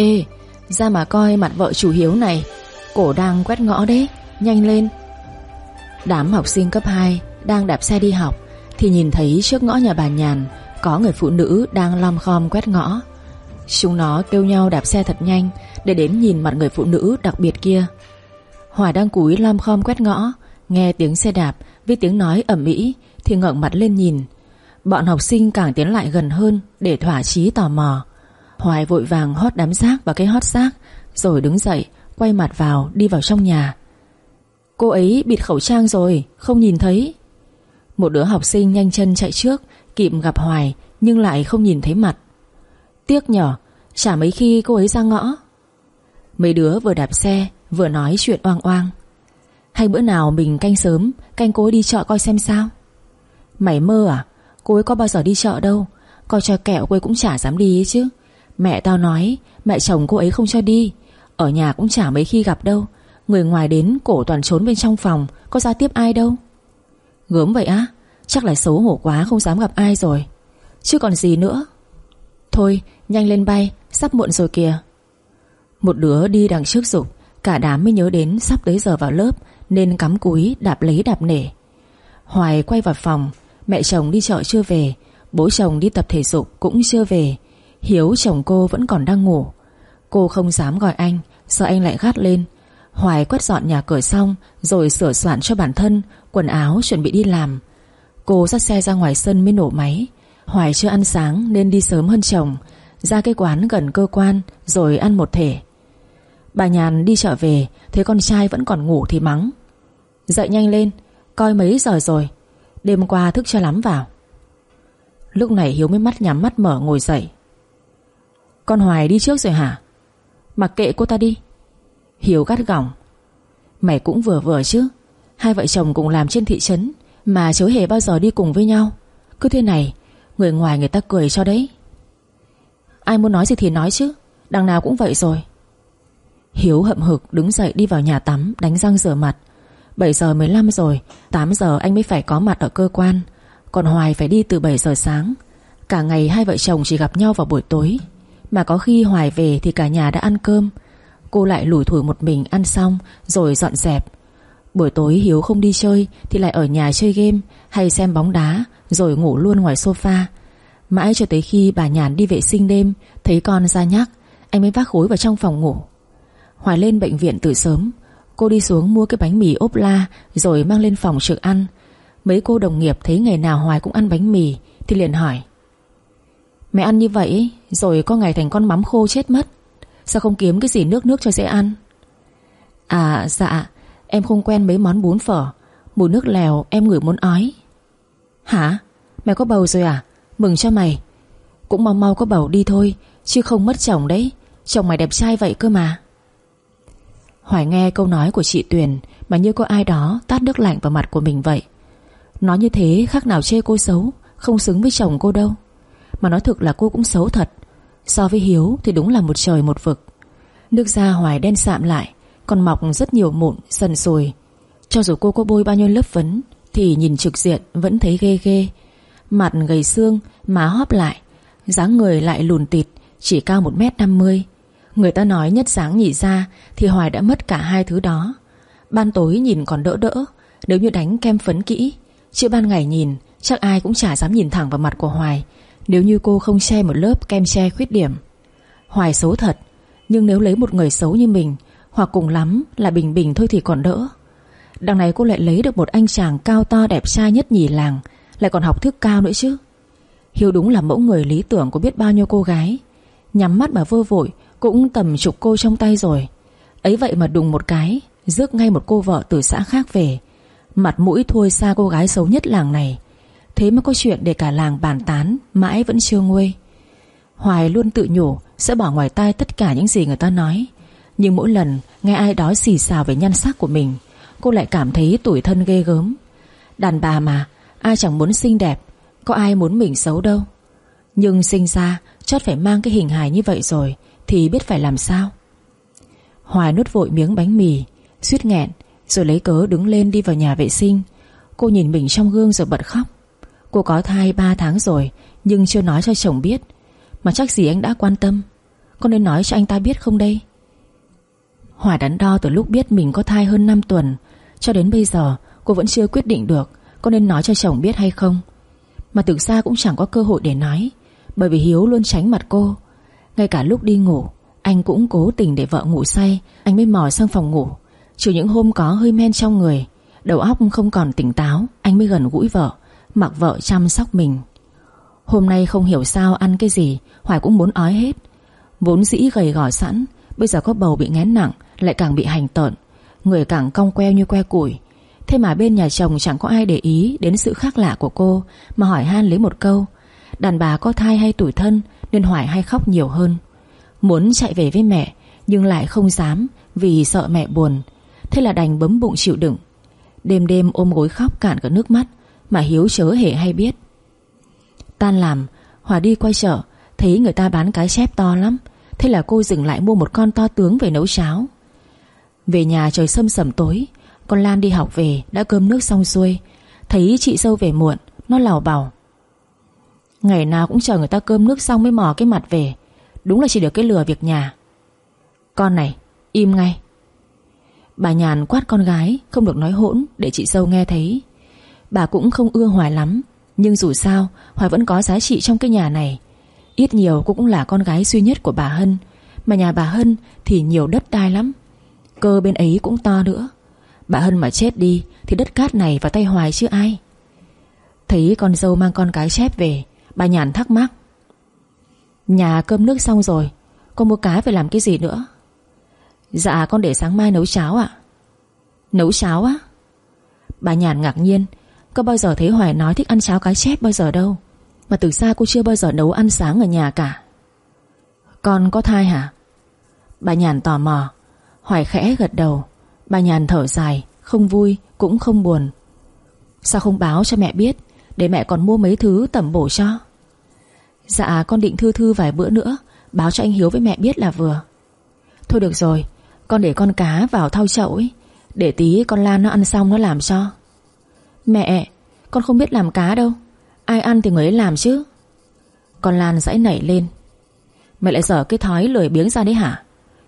Ê, Ra mà coi mặt vợ chủ hiếu này. Cổ đang quét ngõ đấy, Nhanh lên. Đám học sinh cấp 2 Đang đạp xe đi học, Thì nhìn thấy trước ngõ nhà bà Nhàn, Có người phụ nữ đang lom khom quét ngõ. Chúng nó kêu nhau đạp xe thật nhanh, Để đến nhìn mặt người phụ nữ đặc biệt kia. Hoài đang cúi lom khom quét ngõ, Nghe tiếng xe đạp Với tiếng nói ẩm ĩ, Thì ngẩng mặt lên nhìn. Bọn học sinh càng tiến lại gần hơn Để thỏa chí tò mò. Hoài vội vàng hót đám xác vào cái hót xác Rồi đứng dậy, Quay mặt vào, đi vào trong nhà. Cô ấy bịt khẩu trang rồi, Không nhìn thấy. Một đứa học sinh nhanh chân chạy trước, Kịp gặp Hoài, nhưng lại không nhìn thấy mặt. Tiếc nhở, Chả mấy khi cô ấy ra ngõ. Mấy đứa vừa đạp xe, Vừa nói chuyện oang oang. Hay bữa nào mình canh sớm, Canh cô ấy đi chợ coi xem sao. Mày mơ à? Cô ấy có bao giờ đi chợ đâu? Coi cho kẹo cô ấy cũng chả dám đi ấy chứ. Mẹ tao nói, Mẹ chồng cô ấy không cho đi. Ở nhà cũng chả mấy khi gặp đâu. Người ngoài đến, cổ toàn trốn bên trong phòng, Có ra tiếp ai đâu. Gớm vậy á, Chắc là xấu hổ quá không dám gặp ai rồi. Chứ còn gì nữa. Thôi, nhanh lên bay, Sắp muộn rồi kìa. Một đứa đi đằng trước dục Cả đám mới nhớ đến sắp tới giờ vào lớp, Nên cắm cúi, đạp lấy đạp nể. Hoài quay vào phòng, Mẹ chồng đi chợ chưa về, Bố chồng đi tập thể dục cũng chưa về Hiếu chồng cô vẫn còn đang ngủ. Cô không dám gọi anh Sợ anh lại gắt lên? Hoài quét dọn nhà cửa xong, Rồi sửa soạn cho bản thân, Quần áo chuẩn bị đi làm. Cô dắt xe ra ngoài sân mới nổ máy. Hoài chưa ăn sáng nên đi sớm hơn chồng. Ra cái quán gần cơ quan, Rồi ăn một thể. Bà Nhàn đi chợ về, Thấy con trai vẫn còn ngủ thì mắng. Dậy nhanh lên, Coi mấy giờ rồi? Đêm qua thức cho lắm vào. Lúc này Hiếu mới mắt nhắm mắt mở ngồi dậy. Con Hoài đi trước rồi hả? Mặc kệ cô ta đi. Hiếu gắt gỏng. Mày cũng vừa vừa chứ. Hai vợ chồng cùng làm trên thị trấn Mà chớ hề bao giờ đi cùng với nhau. Cứ thế này, Người ngoài người ta cười cho đấy. Ai muốn nói gì thì nói chứ. Đằng nào cũng vậy rồi. Hiếu hậm hực đứng dậy đi vào nhà tắm, Đánh răng rửa mặt. 7 giờ 15 rồi 8 giờ anh mới phải có mặt ở cơ quan. Còn Hoài phải đi từ 7 giờ sáng. Cả ngày hai vợ chồng chỉ gặp nhau vào buổi tối. Mà có khi Hoài về thì cả nhà đã ăn cơm. Cô lại lủi thủi một mình ăn xong, Rồi dọn dẹp. Buổi tối Hiếu không đi chơi Thì lại ở nhà chơi game Hay xem bóng đá, Rồi ngủ luôn ngoài sofa. Mãi cho tới khi bà Nhàn đi vệ sinh đêm, Thấy con ra nhắc, Anh mới vác khối vào trong phòng ngủ. Hoài lên bệnh viện từ sớm, Cô đi xuống mua cái bánh mì ốp la Rồi mang lên phòng trực ăn. Mấy cô đồng nghiệp thấy ngày nào Hoài cũng ăn bánh mì Thì liền hỏi Mẹ ăn như vậy, Rồi có ngày thành con mắm khô chết mất. Sao không kiếm cái gì nước nước cho dễ ăn? À dạ Em không quen mấy món bún phở. Mùi nước lèo, em ngửi muốn ói. Hả? Mày có bầu rồi à? Mừng cho mày. Cũng mau mau có bầu đi thôi, Chứ không mất chồng đấy. Chồng mày đẹp trai vậy cơ mà. Hoài nghe câu nói của chị Tuyền Mà như có ai đó tát nước lạnh vào mặt của mình vậy. Nói như thế, khác nào chê cô xấu, Không xứng với chồng cô đâu. Mà nói thực là cô cũng xấu thật. So với Hiếu thì đúng là một trời một vực. Nước da Hoài đen sạm lại Còn mọc rất nhiều mụn, sần sùi. Cho dù cô có bôi bao nhiêu lớp phấn Thì nhìn trực diện vẫn thấy ghê ghê. Mặt gầy xương Má hóp lại dáng người lại lùn tịt Chỉ cao 1m50 Người ta nói nhất dáng nhỉ ra Thì Hoài đã mất cả hai thứ đó. Ban tối nhìn còn đỡ đỡ Nếu như đánh kem phấn kỹ Chứ ban ngày nhìn Chắc ai cũng chả dám nhìn thẳng vào mặt của Hoài. Nếu như cô không che một lớp kem che khuyết điểm, Hoài xấu thật. Nhưng nếu lấy một người xấu như mình, Hoặc cùng lắm là bình bình thôi thì còn đỡ. Đằng này cô lại lấy được một anh chàng cao to đẹp trai nhất nhì làng, Lại còn học thức cao nữa chứ. Hiếu đúng là mẫu người lý tưởng của biết bao nhiêu cô gái. Nhắm mắt mà vơ vội, Cũng tầm chục cô trong tay rồi. Ấy vậy mà đùng một cái, Rước ngay một cô vợ từ xã khác về. Mặt mũi thôi xa cô gái xấu nhất làng này. Thế mà có chuyện để cả làng bàn tán, Mãi vẫn chưa nguôi. Hoài luôn tự nhủ Sẽ bỏ ngoài tai tất cả những gì người ta nói. Nhưng mỗi lần nghe ai đó xì xào về nhan sắc của mình, Cô lại cảm thấy tủi thân ghê gớm. Đàn bà mà, Ai chẳng muốn xinh đẹp, Có ai muốn mình xấu đâu. Nhưng sinh ra, chót phải mang cái hình hài như vậy rồi, Thì biết phải làm sao? Hoài nuốt vội miếng bánh mì, suýt nghẹn, Rồi lấy cớ đứng lên đi vào nhà vệ sinh. Cô nhìn mình trong gương rồi bật khóc. Cô có thai 3 tháng rồi, Nhưng chưa nói cho chồng biết. Mà chắc gì anh đã quan tâm? Con nên nói cho anh ta biết không đây? Hỏa đắn đo từ lúc biết mình có thai hơn 5 tuần, Cho đến bây giờ, Cô vẫn chưa quyết định được Có nên nói cho chồng biết hay không. Mà thực ra cũng chẳng có cơ hội để nói, Bởi vì Hiếu luôn tránh mặt cô. Ngay cả lúc đi ngủ, Anh cũng cố tình để vợ ngủ say, Anh mới mò sang phòng ngủ. Trừ những hôm có hơi men trong người, Đầu óc không còn tỉnh táo, Anh mới gần gũi vợ. Mặc vợ chăm sóc mình. Hôm nay không hiểu sao ăn cái gì, Hoài cũng muốn ói hết. Vốn dĩ gầy gò sẵn, Bây giờ có bầu bị ngén nặng, Lại càng bị hành tợn. Người càng cong queo như que củi. Thế mà bên nhà chồng chẳng có ai để ý Đến sự khác lạ của cô, Mà hỏi han lấy một câu. Đàn bà có thai hay tủi thân, Nên Hoài hay khóc nhiều hơn. Muốn chạy về với mẹ, Nhưng lại không dám, Vì sợ mẹ buồn. Thế là đành bấm bụng chịu đựng. Đêm đêm ôm gối khóc cạn cả nước mắt. Mà Hiếu chớ hề hay biết. Tan làm, Hòa đi quay chợ, Thấy người ta bán cái chép to lắm, Thế là cô dừng lại mua một con to tướng về nấu cháo. Về nhà trời sâm sẩm tối, Con Lan đi học về, Đã cơm nước xong xuôi, Thấy chị dâu về muộn, Nó lào bảo. Ngày nào cũng chờ người ta cơm nước xong mới mò cái mặt về, Đúng là chỉ được cái lừa việc nhà. Con này, Im ngay. Bà Nhàn quát con gái, Không được nói hỗn, để chị dâu nghe thấy. Bà cũng không ưa Hoài lắm. Nhưng dù sao, Hoài vẫn có giá trị trong cái nhà này. Ít nhiều cô cũng là con gái duy nhất của bà Hân. Mà nhà bà Hân thì nhiều đất đai lắm. Cơ bên ấy cũng to nữa. Bà Hân mà chết đi Thì đất cát này vào tay Hoài chứ ai? Thấy con dâu mang con cái chép về, Bà Nhàn thắc mắc. Nhà cơm nước xong rồi Con mua cá phải làm cái gì nữa? Dạ con để sáng mai nấu cháo ạ. Nấu cháo á? Bà Nhàn ngạc nhiên có bao giờ thấy Hoài nói thích ăn cháo cái chép bao giờ đâu? Mà từ xa cô chưa bao giờ nấu ăn sáng ở nhà cả. Con có thai hả? Bà Nhàn tò mò. Hoài khẽ gật đầu. Bà Nhàn thở dài, Không vui, cũng không buồn. Sao không báo cho mẹ biết? Để mẹ còn mua mấy thứ tẩm bổ cho. Dạ con định thư thư vài bữa nữa. Báo cho anh Hiếu với mẹ biết là vừa. Thôi được rồi, Con để con cá vào thau chậu ấy. Để tí con Lan nó ăn xong nó làm cho. Mẹ, Con không biết làm cá đâu. Ai ăn thì người ấy làm chứ. Con Lan dãy nảy lên. Mẹ lại dở cái thói lười biếng ra đấy hả?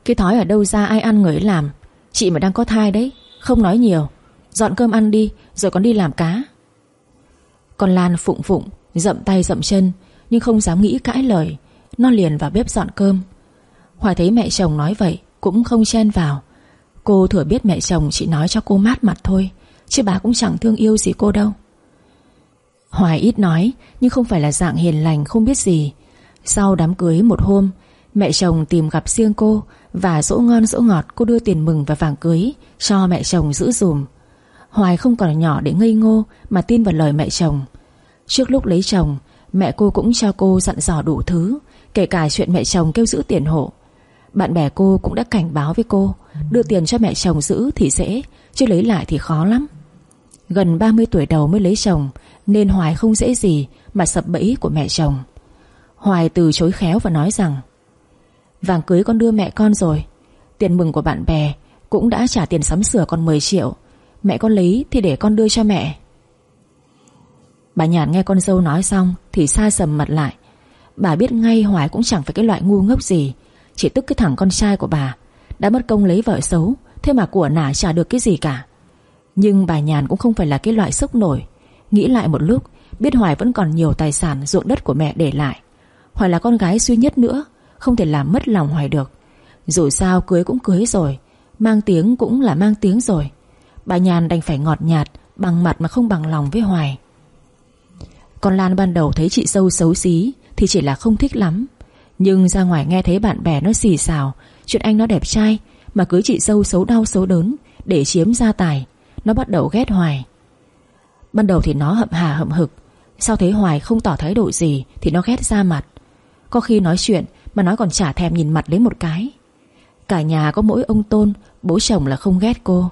Cái thói ở đâu ra ai ăn người ấy làm? Chị mà đang có thai đấy, Không nói nhiều. Dọn cơm ăn đi, Rồi con đi làm cá. Con Lan phụng phụng, Dậm tay dậm chân, Nhưng không dám nghĩ cãi lời. Nó liền vào bếp dọn cơm. Hoài thấy mẹ chồng nói vậy, Cũng không chen vào. Cô thừa biết mẹ chồng chỉ nói cho cô mát mặt thôi. Chứ bà cũng chẳng thương yêu gì cô đâu. Hoài ít nói, Nhưng không phải là dạng hiền lành, không biết gì. Sau đám cưới một hôm, Mẹ chồng tìm gặp riêng cô Và dỗ ngon dỗ ngọt cô đưa tiền mừng và vàng cưới Cho mẹ chồng giữ dùm. Hoài không còn nhỏ để ngây ngô Mà tin vào lời mẹ chồng. Trước lúc lấy chồng, Mẹ cô cũng cho cô dặn dò đủ thứ, Kể cả chuyện mẹ chồng kêu giữ tiền hộ. Bạn bè cô cũng đã cảnh báo với cô, Đưa tiền cho mẹ chồng giữ thì dễ, Chứ lấy lại thì khó lắm. Gần 30 tuổi đầu mới lấy chồng, Nên Hoài không dễ gì Mà sập bẫy của mẹ chồng. Hoài từ chối khéo và nói rằng, Vàng cưới con đưa mẹ con rồi. Tiền mừng của bạn bè Cũng đã trả tiền sắm sửa con 10 triệu. Mẹ con lấy thì để con đưa cho mẹ. Bà Nhàn nghe con dâu nói xong Thì xa sầm mặt lại. Bà biết ngay Hoài cũng chẳng phải cái loại ngu ngốc gì, Chỉ tức cái thằng con trai của bà. Đã mất công lấy vợ xấu, Thế mà của nả trả được cái gì cả. Nhưng bà Nhàn cũng không phải là cái loại sốc nổi. Nghĩ lại một lúc, Biết Hoài vẫn còn nhiều tài sản ruộng đất của mẹ để lại. Hoài là con gái duy nhất nữa, Không thể làm mất lòng Hoài được. Dù sao cưới cũng cưới rồi, Mang tiếng cũng là mang tiếng rồi. Bà Nhàn đành phải ngọt nhạt, Bằng mặt mà không bằng lòng với Hoài. Con Lan ban đầu thấy chị dâu xấu xí Thì chỉ là không thích lắm. Nhưng ra ngoài nghe thấy bạn bè nó xì xào, Chuyện anh nó đẹp trai, Mà cưới chị dâu xấu đau xấu đớn Để chiếm gia tài nó bắt đầu ghét Hoài. Ban đầu thì nó hậm hà hậm hực, Sau thấy Hoài không tỏ thái độ gì Thì nó ghét ra mặt. Có khi nói chuyện mà nó còn chả thèm nhìn mặt lấy một cái. Cả nhà có mỗi ông Tôn, Bố chồng là không ghét cô.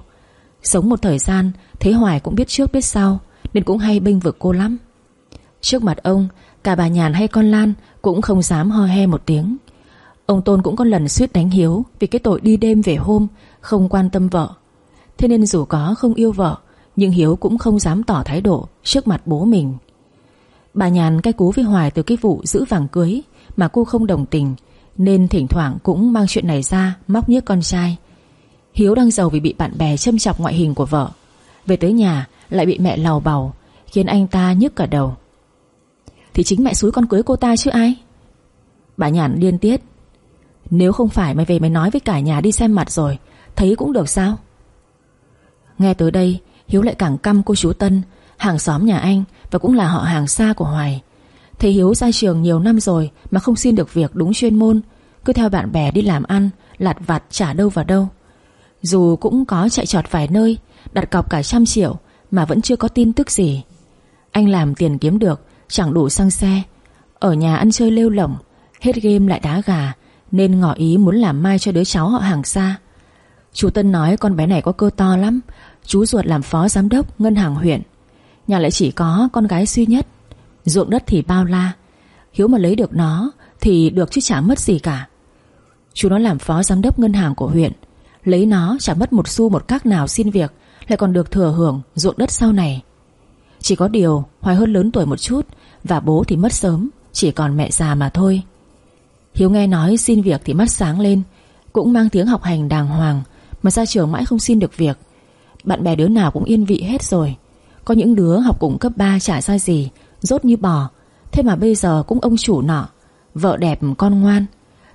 Sống một thời gian, Thấy Hoài cũng biết trước biết sau, Nên cũng hay bênh vực cô lắm. Trước mặt ông, Cả bà Nhàn hay con Lan Cũng không dám ho he một tiếng. Ông Tôn cũng có lần suýt đánh Hiếu Vì cái tội đi đêm về hôm, Không quan tâm vợ. Thế nên dù có không yêu vợ, Nhưng Hiếu cũng không dám tỏ thái độ Trước mặt bố mình. Bà Nhàn cay cú với Hoài từ cái vụ giữ vàng cưới Mà cô không đồng tình, Nên thỉnh thoảng cũng mang chuyện này ra Móc nhức con trai. Hiếu đang giàu vì bị bạn bè châm chọc ngoại hình của vợ. Về tới nhà, lại bị mẹ lào bầu Khiến anh ta nhức cả đầu. Thì chính mẹ xúi con cưới cô ta chứ ai? Bà nhàn điên tiết. Nếu không phải mày về mày nói với cả nhà đi xem mặt rồi, Thấy cũng được sao? Nghe tới đây, Hiếu lại càng căm cô chú Tân, Hàng xóm nhà anh Và cũng là họ hàng xa của Hoài. Thầy Hiếu ra trường nhiều năm rồi Mà không xin được việc đúng chuyên môn, Cứ theo bạn bè đi làm ăn, Lặt vặt trả đâu vào đâu. Dù cũng có chạy trọt vài nơi, Đặt cọc cả trăm triệu Mà vẫn chưa có tin tức gì. Anh làm tiền kiếm được, Chẳng đủ xăng xe. Ở nhà ăn chơi lêu lỏng, Hết game lại đá gà, Nên ngỏ ý muốn làm mai cho đứa cháu họ hàng xa. Chú Tân nói con bé này có cơ to lắm Chú ruột làm phó giám đốc ngân hàng huyện. Nhà lại chỉ có con gái duy nhất. Ruộng đất thì bao la. Hiếu mà lấy được nó Thì được chứ chả mất gì cả. Chú nó làm phó giám đốc ngân hàng của huyện. Lấy nó chả mất một xu một các nào xin việc, Lại còn được thừa hưởng ruộng đất sau này. Chỉ có điều Hoài hơn lớn tuổi một chút Và bố thì mất sớm, Chỉ còn mẹ già mà thôi. Hiếu nghe nói xin việc thì mắt sáng lên, Cũng mang tiếng học hành đàng hoàng, Mà ra trường mãi không xin được việc. Bạn bè đứa nào cũng yên vị hết rồi. Có những đứa học cùng cấp 3 chả ra gì, Rốt như bò. Thế mà bây giờ cũng ông chủ nọ, Vợ đẹp con ngoan.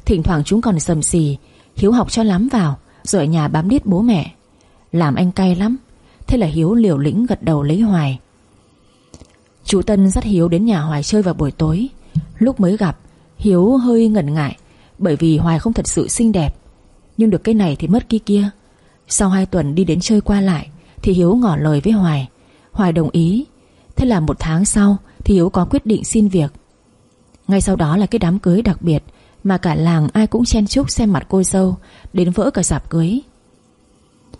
Thỉnh thoảng chúng còn sầm xì, Hiếu học cho lắm vào, Rồi ở nhà bám điết bố mẹ. Làm anh cay lắm, Thế là Hiếu liều lĩnh gật đầu lấy Hoài. Chú Tân dắt Hiếu đến nhà Hoài chơi vào buổi tối. Lúc mới gặp, Hiếu hơi ngần ngại, Bởi vì Hoài không thật sự xinh đẹp. Nhưng được cái này thì mất kia kia. Sau hai tuần đi đến chơi qua lại, Thì Hiếu ngỏ lời với Hoài. Hoài đồng ý. Thế là một tháng sau, Thì Hiếu có quyết định xin việc. Ngay sau đó là cái đám cưới đặc biệt, Mà cả làng ai cũng chen chúc xem mặt cô dâu, Đến vỡ cả sạp cưới.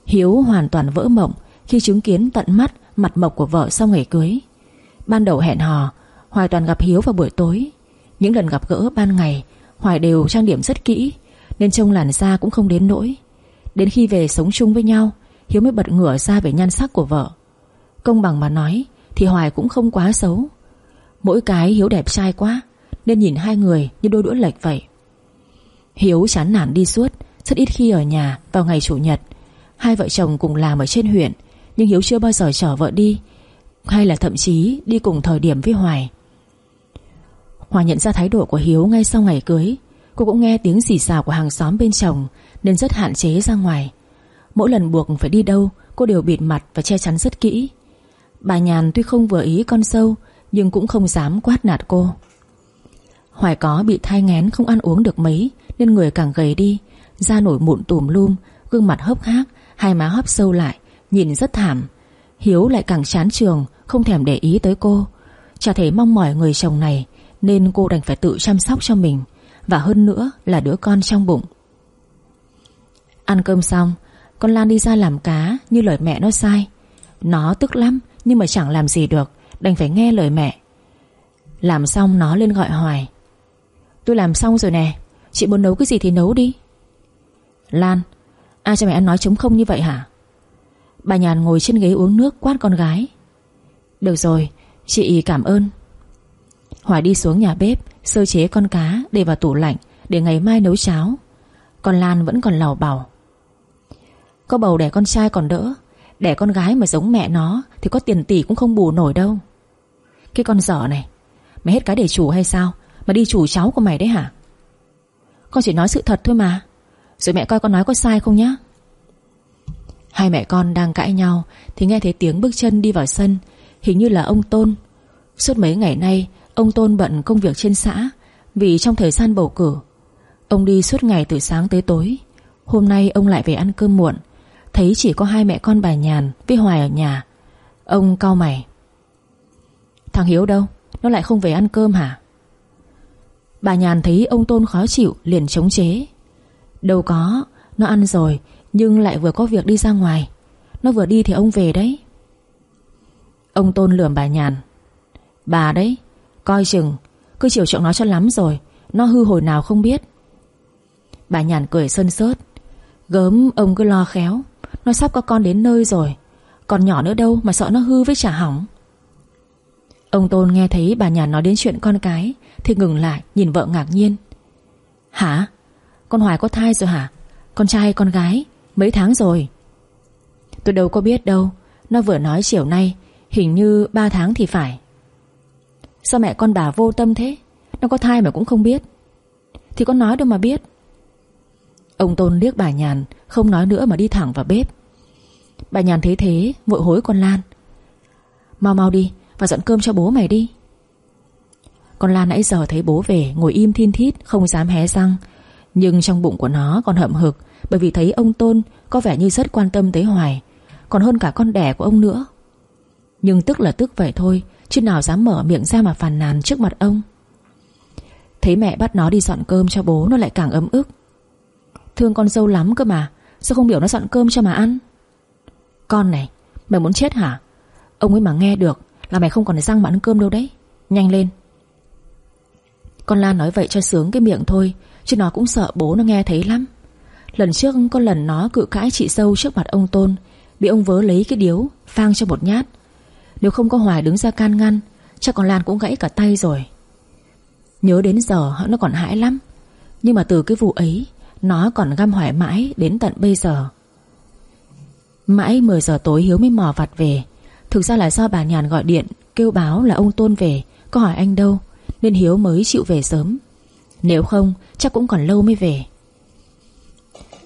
Hiếu hoàn toàn vỡ mộng Khi chứng kiến tận mắt Mặt mộc của vợ sau ngày cưới. Ban đầu hẹn hò, Hoài toàn gặp Hiếu vào buổi tối. Những lần gặp gỡ ban ngày, Hoài đều trang điểm rất kỹ, Nên trông làn da cũng không đến nỗi. Đến khi về sống chung với nhau, Hiếu mới bật ngửa ra về nhan sắc của vợ. Công bằng mà nói, Thì Hoài cũng không quá xấu. Mỗi cái Hiếu đẹp trai quá, Nên nhìn hai người như đôi đũa lệch vậy. Hiếu chán nản đi suốt, Rất ít khi ở nhà vào ngày chủ nhật. Hai vợ chồng cùng làm ở trên huyện, Nhưng Hiếu chưa bao giờ chở vợ đi, Hay là thậm chí đi cùng thời điểm với Hoài. Hoài nhận ra thái độ của Hiếu ngay sau ngày cưới. Cô cũng nghe tiếng xì xào của hàng xóm bên chồng nên rất hạn chế ra ngoài. Mỗi lần buộc phải đi đâu, Cô đều bịt mặt và che chắn rất kỹ. Bà Nhàn tuy không vừa ý con sâu, Nhưng cũng không dám quát nạt cô. Hoài có bị thai ngén không ăn uống được mấy, Nên người càng gầy đi, Da nổi mụn tùm lum, Gương mặt hốc hác, Hai má hóp sâu lại, Nhìn rất thảm. Hiếu lại càng chán trường, Không thèm để ý tới cô. Chả thể mong mỏi người chồng này, nên cô đành phải tự chăm sóc cho mình, Và hơn nữa là đứa con trong bụng. Ăn cơm xong, Con Lan đi ra làm cá Như lời mẹ nó sai. Nó tức lắm, nhưng mà chẳng làm gì được, Đành phải nghe lời mẹ. Làm xong, nó lên gọi Hoài. Tôi làm xong rồi nè, Chị muốn nấu cái gì thì nấu đi. Lan, Ai cho mẹ ăn nói chống không như vậy hả? Bà nhàn ngồi trên ghế uống nước quát con gái. Được rồi, Chị cảm ơn. Hoài đi xuống nhà bếp, Sơ chế con cá để vào tủ lạnh Để ngày mai nấu cháo. Con Lan vẫn còn lào bảo. Có bầu đẻ con trai còn đỡ. Đẻ con gái mà giống mẹ nó Thì có tiền tỷ cũng không bù nổi đâu. Cái con dở này, Mày hết cái để chủ hay sao? Mà đi chủ cháu của mày đấy hả? Con chỉ nói sự thật thôi mà. Rồi mẹ coi con nói có sai không nhá? Hai mẹ con đang cãi nhau Thì nghe thấy tiếng bước chân đi vào sân. Hình như là ông Tôn. Suốt mấy ngày nay, Ông Tôn bận công việc trên xã Vì trong thời gian bầu cử. Ông đi suốt ngày từ sáng tới tối. Hôm nay ông lại về ăn cơm muộn. Thấy chỉ có hai mẹ con bà Nhàn Với Hoài ở nhà. Ông cau mày. Thằng Hiếu đâu? Nó lại không về ăn cơm hả? Bà Nhàn thấy ông Tôn khó chịu Liền chống chế. Đâu có, Nó ăn rồi, Nhưng lại vừa có việc đi ra ngoài. Nó vừa đi thì ông về đấy. Ông Tôn lườm bà Nhàn. Bà đấy, Coi chừng, Cứ chiều chuộng nó cho lắm rồi, Nó hư hồi nào không biết. Bà nhàn cười sân sớt. Gớm, ông cứ lo khéo. Nó sắp có con đến nơi rồi. Còn nhỏ nữa đâu mà sợ nó hư với trả hỏng. Ông Tôn nghe thấy bà nhàn nói đến chuyện con cái, Thì ngừng lại, nhìn vợ ngạc nhiên. Hả? Con Hoài có thai rồi hả? Con trai con gái? Mấy tháng rồi? Tôi đâu có biết đâu. Nó vừa nói chiều nay, Hình như 3 tháng thì phải. Sao mẹ con bà vô tâm thế? Nó có thai mà cũng không biết. Thì con nói đâu mà biết. Ông Tôn liếc bà Nhàn, Không nói nữa mà đi thẳng vào bếp. Bà Nhàn thấy thế vội hối con Lan. Mau mau đi, Và dọn cơm cho bố mày đi. Con Lan nãy giờ thấy bố về, Ngồi im thiên thít, không dám hé răng. Nhưng trong bụng của nó còn hậm hực, Bởi vì thấy ông Tôn có vẻ như rất quan tâm tới Hoài, Còn hơn cả con đẻ của ông nữa. Nhưng tức là tức vậy thôi, Chứ nào dám mở miệng ra mà phàn nàn trước mặt ông. Thấy mẹ bắt nó đi dọn cơm cho bố, Nó lại càng ấm ức. Thương con dâu lắm cơ mà, Sao không biểu nó dọn cơm cho mà ăn? Con này, Mày muốn chết hả? Ông ấy mà nghe được Là mày không còn răng mà ăn cơm đâu đấy. Nhanh lên. Con Lan nói vậy cho sướng cái miệng thôi, Chứ nó cũng sợ bố nó nghe thấy lắm. Lần trước có lần nó cự cãi chị sâu trước mặt ông Tôn, Bị ông vớ lấy cái điếu, Phang cho một nhát. Nếu không có Hoài đứng ra can ngăn, Chắc con Lan cũng gãy cả tay rồi. Nhớ đến giờ nó còn hãi lắm, Nhưng mà từ cái vụ ấy, Nó còn găm Hoài mãi đến tận bây giờ. Mãi 10 giờ tối Hiếu mới mò vặt về. Thực ra là do bà Nhàn gọi điện, Kêu báo là ông Tôn về, Có hỏi anh đâu, Nên Hiếu mới chịu về sớm. Nếu không, chắc cũng còn lâu mới về.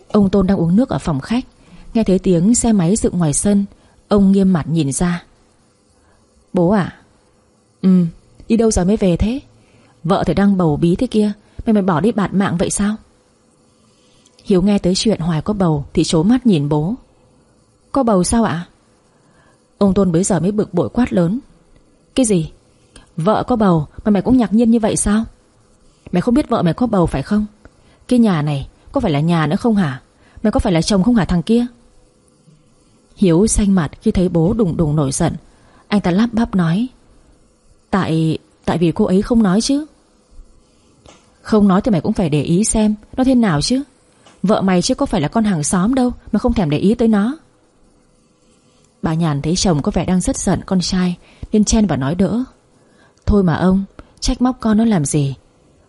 Ông Tôn đang uống nước ở phòng khách, Nghe thấy tiếng xe máy dựng ngoài sân, Ông nghiêm mặt nhìn ra. Bố à Ừ đi đâu giờ mới về thế? Vợ thì đang bầu bí thế kia, Mày mày bỏ đi bạt mạng vậy sao? Hiếu nghe tới chuyện Hoài có bầu Thì chố mắt nhìn bố. Có bầu sao ạ? Ông Tôn bấy giờ mới bực bội quát lớn. Cái gì? Vợ có bầu mà mày cũng ngạc nhiên như vậy sao? Mày không biết vợ mày có bầu phải không? Cái nhà này có phải là nhà nữa không hả? Mày có phải là chồng không hả thằng kia? Hiếu xanh mặt khi thấy bố đùng đùng nổi giận. Anh ta lắp bắp nói. Tại Tại vì cô ấy không nói chứ. Không nói thì mày cũng phải để ý xem Nó thế nào chứ. Vợ mày chứ có phải là con hàng xóm đâu Mà không thèm để ý tới nó. Bà Nhàn thấy chồng có vẻ đang rất giận con trai, Nên chen và nói đỡ. Thôi mà ông, Trách móc con nó làm gì?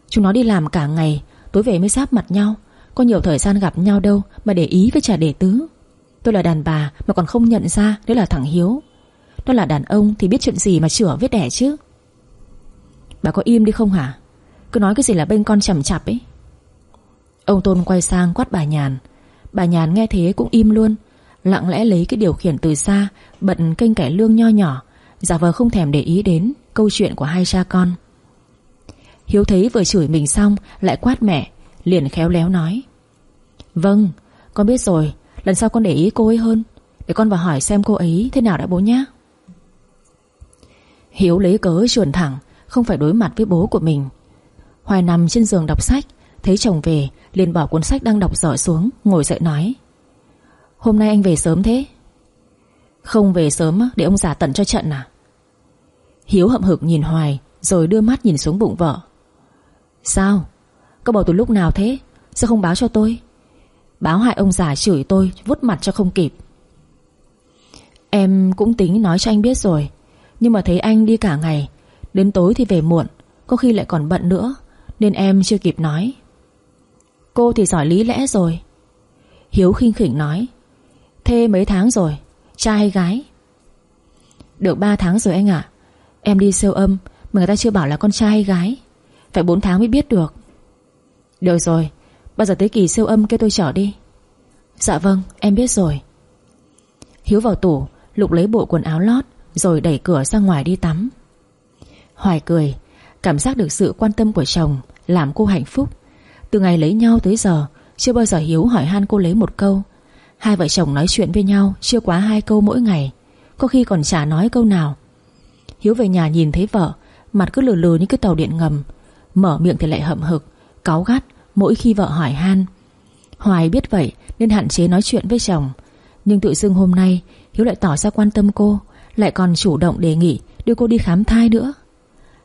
Chúng nó đi làm cả ngày, Tối về mới giáp mặt nhau. Có nhiều thời gian gặp nhau đâu Mà để ý với trả để tứ. Tôi là đàn bà mà còn không nhận ra Đấy là thằng Hiếu. Nó là đàn ông thì biết chuyện gì mà chửa viết đẻ chứ? Bà có im đi không hả? Cứ nói cái gì là bên con chầm chạp ấy. Ông Tôn quay sang quát bà Nhàn. Bà Nhàn nghe thế cũng im luôn. Lặng lẽ lấy cái điều khiển từ xa Bật kênh cải lương nho nhỏ. Giả vờ không thèm để ý đến Câu chuyện của hai cha con. Hiếu thấy vừa chửi mình xong, Lại quát mẹ, Liền khéo léo nói. Vâng con biết rồi, Lần sau con để ý cô ấy hơn, Để con vào hỏi xem cô ấy thế nào đã bố nhá. Hiếu lấy cớ chuồn thẳng, Không phải đối mặt với bố của mình. Hoài nằm trên giường đọc sách, Thấy chồng về, liền bỏ cuốn sách đang đọc dở xuống, Ngồi dậy nói. Hôm nay anh về sớm thế. Không về sớm để ông giả tận cho trận à? Hiếu hậm hực nhìn Hoài, Rồi đưa mắt nhìn xuống bụng vợ. Sao? Có bầu từ lúc nào thế? Sao không báo cho tôi? Báo hại ông già chửi tôi Vút mặt cho không kịp. Em cũng tính nói cho anh biết rồi, Nhưng mà thấy anh đi cả ngày, Đến tối thì về muộn, Có khi lại còn bận nữa, Nên em chưa kịp nói. Cô thì giỏi lý lẽ rồi. Hiếu khinh khỉnh nói thế mấy tháng rồi Trai hay gái? Được 3 tháng rồi anh ạ. Em đi siêu âm Mà người ta chưa bảo là con trai hay gái. Phải 4 tháng mới biết được. Được rồi, Bao giờ tới kỳ siêu âm kêu tôi chở đi. Dạ vâng em biết rồi. Hiếu vào tủ, Lục lấy bộ quần áo lót, Rồi đẩy cửa ra ngoài đi tắm. Hoài cười, Cảm giác được sự quan tâm của chồng Làm cô hạnh phúc. Từ ngày lấy nhau tới giờ, Chưa bao giờ Hiếu hỏi han cô lấy một câu. Hai vợ chồng nói chuyện với nhau Chưa quá hai câu mỗi ngày, Có khi còn chả nói câu nào. Hiếu về nhà nhìn thấy vợ, Mặt cứ lừ lừ như cái tàu điện ngầm, Mở miệng thì lại hậm hực, Cáu gắt mỗi khi vợ hỏi han. Hoài biết vậy nên hạn chế nói chuyện với chồng, Nhưng tự dưng hôm nay Hiếu lại tỏ ra quan tâm cô, Lại còn chủ động đề nghị đưa cô đi khám thai nữa.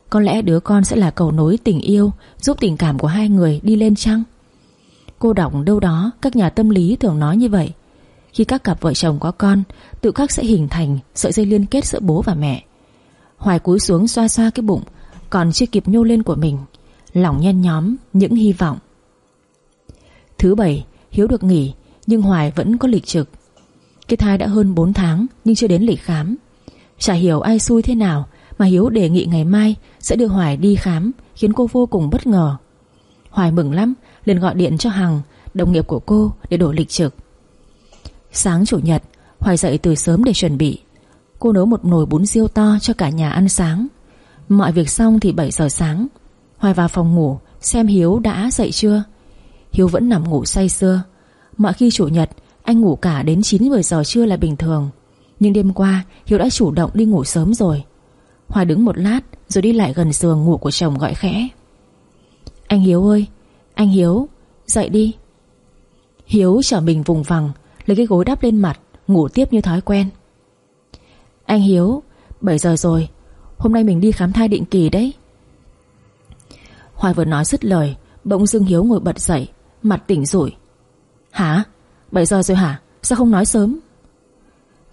Có lẽ đứa con sẽ là cầu nối tình yêu, Giúp tình cảm của hai người đi lên chăng? Cô đọc đâu đó Các nhà tâm lý thường nói như vậy. Khi các cặp vợ chồng có con, Tự khắc sẽ hình thành sợi dây liên kết giữa bố và mẹ. Hoài cúi xuống xoa xoa cái bụng, Còn chưa kịp nhô lên của mình, Lòng nhen nhóm những hy vọng. Thứ bảy, Hiếu được nghỉ, Nhưng Hoài vẫn có lịch trực. Cái thai đã hơn 4 tháng, Nhưng chưa đến lịch khám. Chả hiểu ai xui thế nào Mà Hiếu đề nghị ngày mai Sẽ đưa Hoài đi khám, Khiến cô vô cùng bất ngờ. Hoài mừng lắm, liền gọi điện cho Hằng, Đồng nghiệp của cô, để đổi lịch trực. Sáng chủ nhật, Hoài dậy từ sớm để chuẩn bị. Cô nấu một nồi bún riêu to cho cả nhà ăn sáng. Mọi việc xong thì 7 giờ sáng, Hoài vào phòng ngủ Xem Hiếu đã dậy chưa. Hiếu vẫn nằm ngủ say sưa. Mọi khi chủ nhật, Anh ngủ cả đến 9-10 giờ trưa là bình thường. Nhưng đêm qua, Hiếu đã chủ động đi ngủ sớm rồi. Hoài đứng một lát Rồi đi lại gần giường ngủ của chồng gọi khẽ. Anh Hiếu ơi, Anh Hiếu, Dậy đi. Hiếu trở mình vùng vằng Lấy cái gối đắp lên mặt, Ngủ tiếp như thói quen Anh Hiếu 7 giờ rồi, Hôm nay mình đi khám thai định kỳ đấy Hoài vừa nói dứt lời, Bỗng dưng Hiếu ngồi bật dậy, Mặt tỉnh rủi Hả? 7 giờ rồi hả? Sao không nói sớm?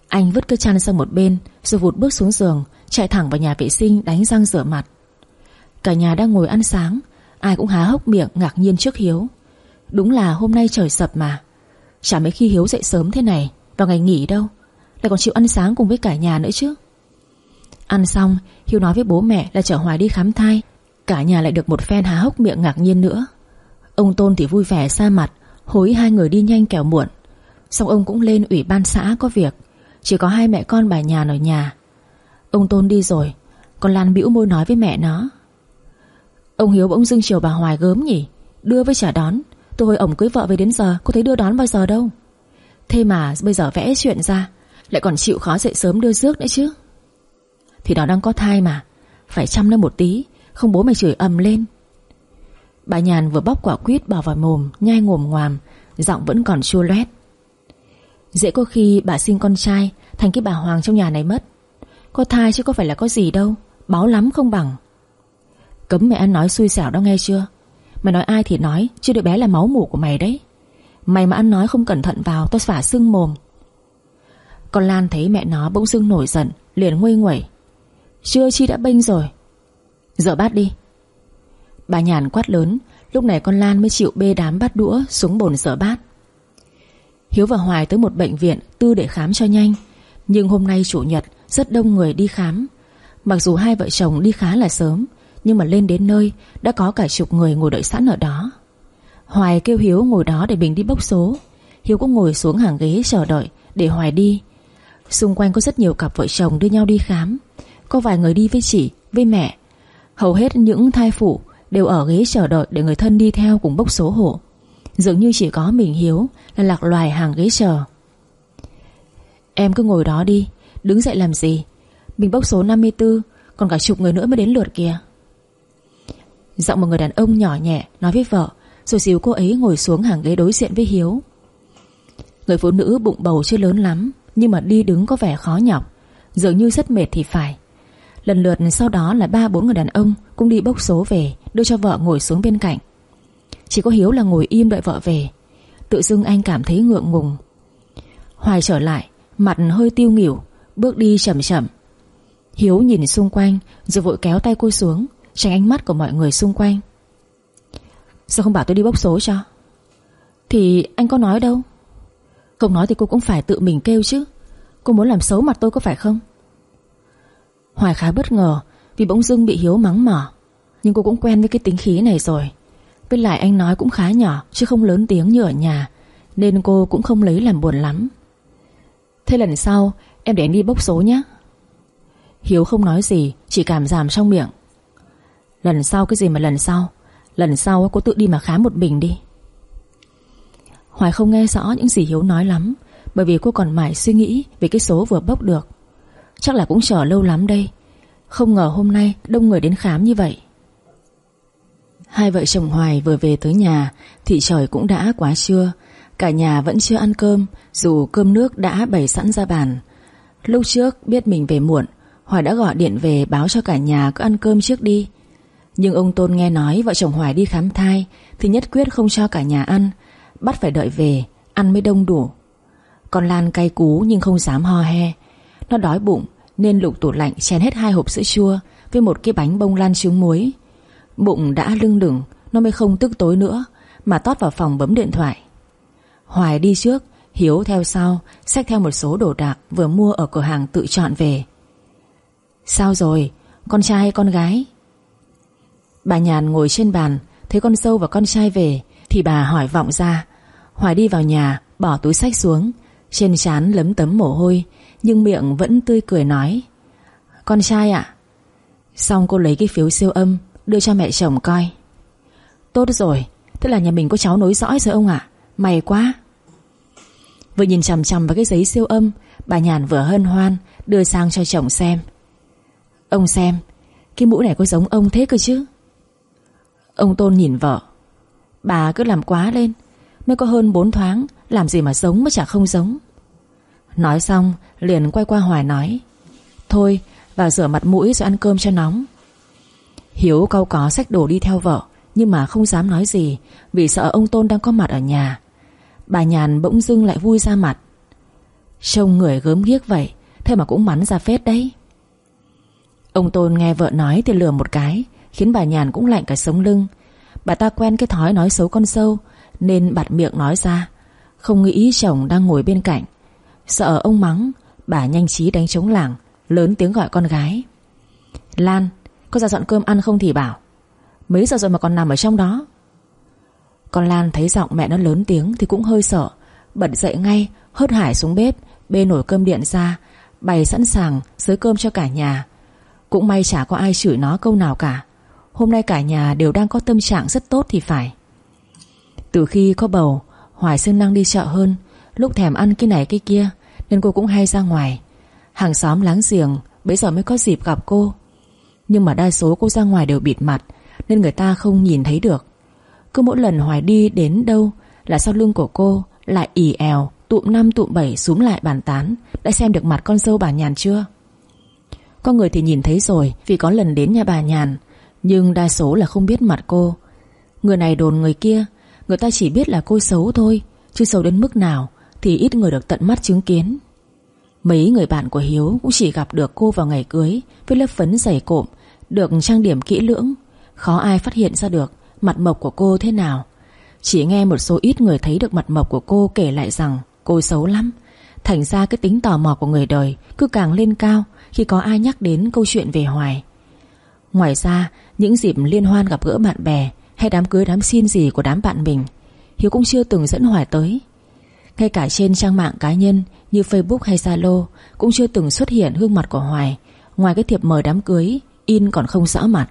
Anh vứt cái chăn sang một bên, Rồi vụt bước xuống giường, Chạy thẳng vào nhà vệ sinh đánh răng rửa mặt Cả nhà đang ngồi ăn sáng, Ai cũng há hốc miệng ngạc nhiên trước Hiếu Đúng là hôm nay trời sập mà Chả mấy khi Hiếu dậy sớm thế này, Vào ngày nghỉ đâu. Lại còn chịu ăn sáng cùng với cả nhà nữa chứ. Ăn xong, Hiếu nói với bố mẹ là chở Hoài đi khám thai. Cả nhà lại được một phen há hốc miệng ngạc nhiên nữa. Ông Tôn thì vui vẻ xa mặt, Hối hai người đi nhanh kẻo muộn. Xong ông cũng lên ủy ban xã có việc. Chỉ có hai mẹ con bà nhà ở nhà. Ông Tôn đi rồi, Còn Lan bĩu môi nói với mẹ nó. Ông Hiếu bỗng dưng chiều bà Hoài gớm nhỉ, Đưa với trả đón. Tôi hồi ổng cưới vợ về đến giờ, Có thấy đưa đón bao giờ đâu. Thế mà bây giờ vẽ chuyện ra, Lại còn chịu khó dậy sớm đưa rước nữa chứ. Thì nó đang có thai mà, Phải chăm nó một tí, Không bố mày chửi ầm lên. Bà Nhàn vừa bóc quả quýt bỏ vào mồm, Nhai ngồm ngoàm, Giọng vẫn còn chua loét. Dễ có khi bà sinh con trai, Thành cái bà Hoàng trong nhà này mất. Có thai chứ có phải là có gì đâu Báo lắm không bằng. Cấm mẹ ăn nói xui xẻo đó nghe chưa? Mày nói ai thì nói Chứ đứa bé là máu mủ của mày đấy. Mày mà ăn nói không cẩn thận vào, Tao xả sưng mồm. Con Lan thấy mẹ nó bỗng dưng nổi giận, Liền nguôi nguẩy. Chưa, chi đã bênh rồi. Rửa bát đi. Bà nhàn quát lớn, Lúc này con Lan mới chịu bê đám bát đũa Xuống bồn rửa bát. Hiếu và Hoài tới một bệnh viện Tư để khám cho nhanh, Nhưng hôm nay chủ nhật, rất đông người đi khám. Mặc dù hai vợ chồng đi khá là sớm nhưng mà lên đến nơi Đã có cả chục người ngồi đợi sẵn ở đó. Hoài kêu Hiếu ngồi đó để Bình đi bốc số. Hiếu cũng ngồi xuống hàng ghế chờ đợi Để Hoài đi. Xung quanh có rất nhiều cặp vợ chồng đưa nhau đi khám. Có vài người đi với chị, với mẹ. Hầu hết những thai phụ Đều ở ghế chờ đợi để người thân đi theo cùng bốc số hộ. Dường như chỉ có mình Hiếu Là lạc loài hàng ghế chờ. Em cứ ngồi đó đi Đứng dậy làm gì? Mình bốc số 54 Còn cả chục người nữa mới đến lượt kìa. Giọng một người đàn ông nhỏ nhẹ, Nói với vợ, Rồi dìu cô ấy ngồi xuống hàng ghế đối diện với Hiếu. Người phụ nữ bụng bầu chưa lớn lắm, Nhưng mà đi đứng có vẻ khó nhọc, Dường như rất mệt thì phải. Lần lượt sau đó là ba bốn người đàn ông Cũng đi bốc số về, Đưa cho vợ ngồi xuống bên cạnh. Chỉ có Hiếu là ngồi im đợi vợ về, Tự dưng anh cảm thấy ngượng ngùng. Hoài trở lại, Mặt hơi tiêu nghỉu, Bước đi chậm chậm. Hiếu nhìn xung quanh, Rồi vội kéo tay cô xuống. Tránh ánh mắt của mọi người xung quanh. Sao không bảo tôi đi bốc số cho? Thì anh có nói đâu. Không nói thì cô cũng phải tự mình kêu chứ. Cô muốn làm xấu mặt tôi có phải không? Hoài khá bất ngờ Vì bỗng dưng bị Hiếu mắng mỏ. Nhưng cô cũng quen với cái tính khí này rồi. Với lại anh nói cũng khá nhỏ, Chứ không lớn tiếng như ở nhà, Nên cô cũng không lấy làm buồn lắm. Thế lần sau, Em để anh đi bốc số nhé. Hiếu không nói gì, Chỉ cảm giảm trong miệng. Lần sau cái gì mà lần sau? Lần sau cô tự đi mà khám một mình đi. Hoài không nghe rõ những gì Hiếu nói lắm, Bởi vì cô còn mãi suy nghĩ Về cái số vừa bốc được. Chắc là cũng chờ lâu lắm đây. Không ngờ hôm nay đông người đến khám như vậy. Hai vợ chồng Hoài vừa về tới nhà, Thì trời cũng đã quá trưa. Cả nhà vẫn chưa ăn cơm, Dù cơm nước đã bày sẵn ra bàn. Lúc trước biết mình về muộn, Hoài đã gọi điện về báo cho cả nhà cứ ăn cơm trước đi. Nhưng ông Tôn nghe nói vợ chồng Hoài đi khám thai, Thì nhất quyết không cho cả nhà ăn, Bắt phải đợi về, Ăn mới đông đủ. Con Lan cay cú nhưng không dám ho he. Nó đói bụng, nên lục tủ lạnh chén hết hai hộp sữa chua Với một cái bánh bông lan trứng muối. Bụng đã lưng lửng Nó mới không tức tối nữa, Mà tót vào phòng bấm điện thoại. Hoài đi trước, Hiếu theo sau, Xách theo một số đồ đạc vừa mua ở cửa hàng tự chọn về. Sao rồi? Con trai hay con gái? Bà Nhàn ngồi trên bàn, Thấy con dâu và con trai về, Thì bà hỏi vọng ra. Hoài đi vào nhà, Bỏ túi sách xuống. Trên trán lấm tấm mồ hôi, Nhưng miệng vẫn tươi cười nói, Con trai ạ. Xong cô lấy cái phiếu siêu âm, Đưa cho mẹ chồng coi. Tốt rồi Thế là nhà mình có cháu nối dõi rồi ông ạ. May quá. Vừa nhìn chằm chằm vào cái giấy siêu âm, Bà Nhàn vừa hân hoan, Đưa sang cho chồng xem. Ông xem, Cái mũi này có giống ông thế cơ chứ? Ông Tôn nhìn vợ. Bà cứ làm quá lên, Mới có hơn 4 tháng Làm gì mà giống mới chả không giống. Nói xong, liền quay qua Hoài nói, Thôi, vào rửa mặt mũi rồi ăn cơm cho nóng. Hiếu cau có xách đồ đi theo vợ, Nhưng mà không dám nói gì, Vì sợ ông Tôn đang có mặt ở nhà. Bà Nhàn bỗng dưng lại vui ra mặt. Trông người gớm ghiếc vậy, Thế mà cũng mắn ra phết đấy. Ông Tôn nghe vợ nói thì lừa một cái Khiến bà Nhàn cũng lạnh cả sống lưng. Bà ta quen cái thói nói xấu con sâu, Nên bặt miệng nói ra. Không nghĩ chồng đang ngồi bên cạnh. Sợ ông mắng, Bà nhanh trí đánh trống lảng Lớn tiếng gọi con gái. Lan, Có ra dọn cơm ăn không thì bảo, Mấy giờ rồi mà còn nằm ở trong đó? Con Lan thấy giọng mẹ nó lớn tiếng Thì cũng hơi sợ, Bật dậy ngay, Hớt hải xuống bếp, Bê nổi cơm điện ra, Bày sẵn sàng dưới cơm cho cả nhà. Cũng may chả có ai chửi nó câu nào cả. Hôm nay cả nhà đều đang có tâm trạng rất tốt thì phải. Từ khi có bầu, Hoài siêng năng đi chợ hơn, Lúc thèm ăn cái này cái kia, Nên cô cũng hay ra ngoài. Hàng xóm láng giềng Bây giờ mới có dịp gặp cô. Nhưng mà đa số cô ra ngoài đều bịt mặt, Nên người ta không nhìn thấy được. Cứ mỗi lần Hoài đi đến đâu Là sau lưng của cô Lại ỉ èo, Tụm năm tụm bảy xuống lại bàn tán, Đã xem được mặt con dâu bà Nhàn chưa? Con người thì nhìn thấy rồi, Vì có lần đến nhà bà Nhàn nhưng đa số là không biết mặt cô. Người này đồn người kia, Người ta chỉ biết là cô xấu thôi, Chứ xấu đến mức nào Thì ít người được tận mắt chứng kiến. Mấy người bạn của Hiếu cũng chỉ gặp được cô vào ngày cưới Với lớp phấn dày cộm, Được trang điểm kỹ lưỡng. Khó ai phát hiện ra được Mặt mộc của cô thế nào. Chỉ nghe một số ít người thấy được mặt mộc của cô kể lại rằng Cô xấu lắm. Thành ra cái tính tò mò của người đời Cứ càng lên cao Khi có ai nhắc đến câu chuyện về Hoài. Ngoài ra, Những dịp liên hoan gặp gỡ bạn bè Hay đám cưới đám xin gì của đám bạn mình, Hiếu cũng chưa từng dẫn Hoài tới. Ngay cả trên trang mạng cá nhân Như Facebook hay Zalo Cũng chưa từng xuất hiện gương mặt của Hoài Ngoài cái thiệp mời đám cưới In còn không rõ mặt.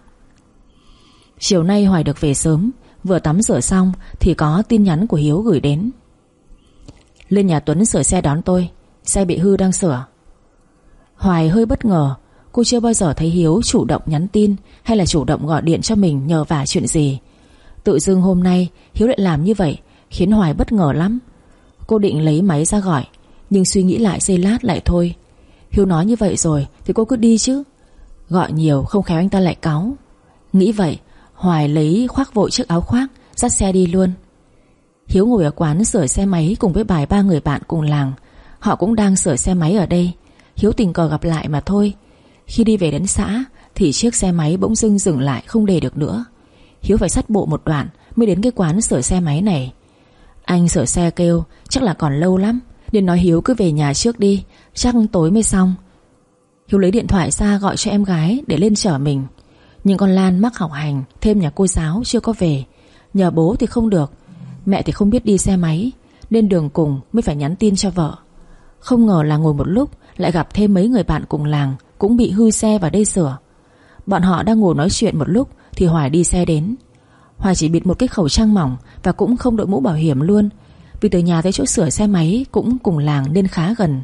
Chiều nay Hoài được về sớm, Vừa tắm rửa xong Thì có tin nhắn của Hiếu gửi đến. Lên nhà Tuấn sửa xe đón tôi, Xe bị hư đang sửa. Hoài hơi bất ngờ Cô chưa bao giờ thấy Hiếu chủ động nhắn tin Hay là chủ động gọi điện cho mình nhờ vả chuyện gì. Tự dưng hôm nay, Hiếu lại làm như vậy, Khiến Hoài bất ngờ lắm. Cô định lấy máy ra gọi, Nhưng suy nghĩ lại giây lát lại thôi. Hiếu nói như vậy rồi Thì cô cứ đi chứ. Gọi nhiều không khéo anh ta lại cáu. Nghĩ vậy, Hoài lấy khoác vội chiếc áo khoác, Dắt xe đi luôn. Hiếu ngồi ở quán sửa xe máy Cùng với bài ba người bạn cùng làng. Họ cũng đang sửa xe máy ở đây. Hiếu tình cờ gặp lại mà thôi. Khi đi về đến xã, Thì chiếc xe máy bỗng dưng dừng lại không để được nữa. Hiếu phải sắt bộ một đoạn Mới đến cái quán sửa xe máy này. Anh sửa xe kêu, Chắc là còn lâu lắm, Nên nói Hiếu cứ về nhà trước đi, Chắc tối mới xong. Hiếu lấy điện thoại ra gọi cho em gái Để lên chở mình. Nhưng con Lan mắc học hành, Thêm nhà cô giáo chưa có về. Nhờ bố thì không được, Mẹ thì không biết đi xe máy, Nên đường cùng mới phải nhắn tin cho vợ. Không ngờ là ngồi một lúc, Lại gặp thêm mấy người bạn cùng làng cũng bị hư xe vào đây sửa. Bọn họ đang ngồi nói chuyện một lúc Thì Hoài đi xe đến. Hoài chỉ bịt một cái khẩu trang mỏng Và cũng không đội mũ bảo hiểm luôn. Vì từ nhà tới chỗ sửa xe máy Cũng cùng làng nên khá gần.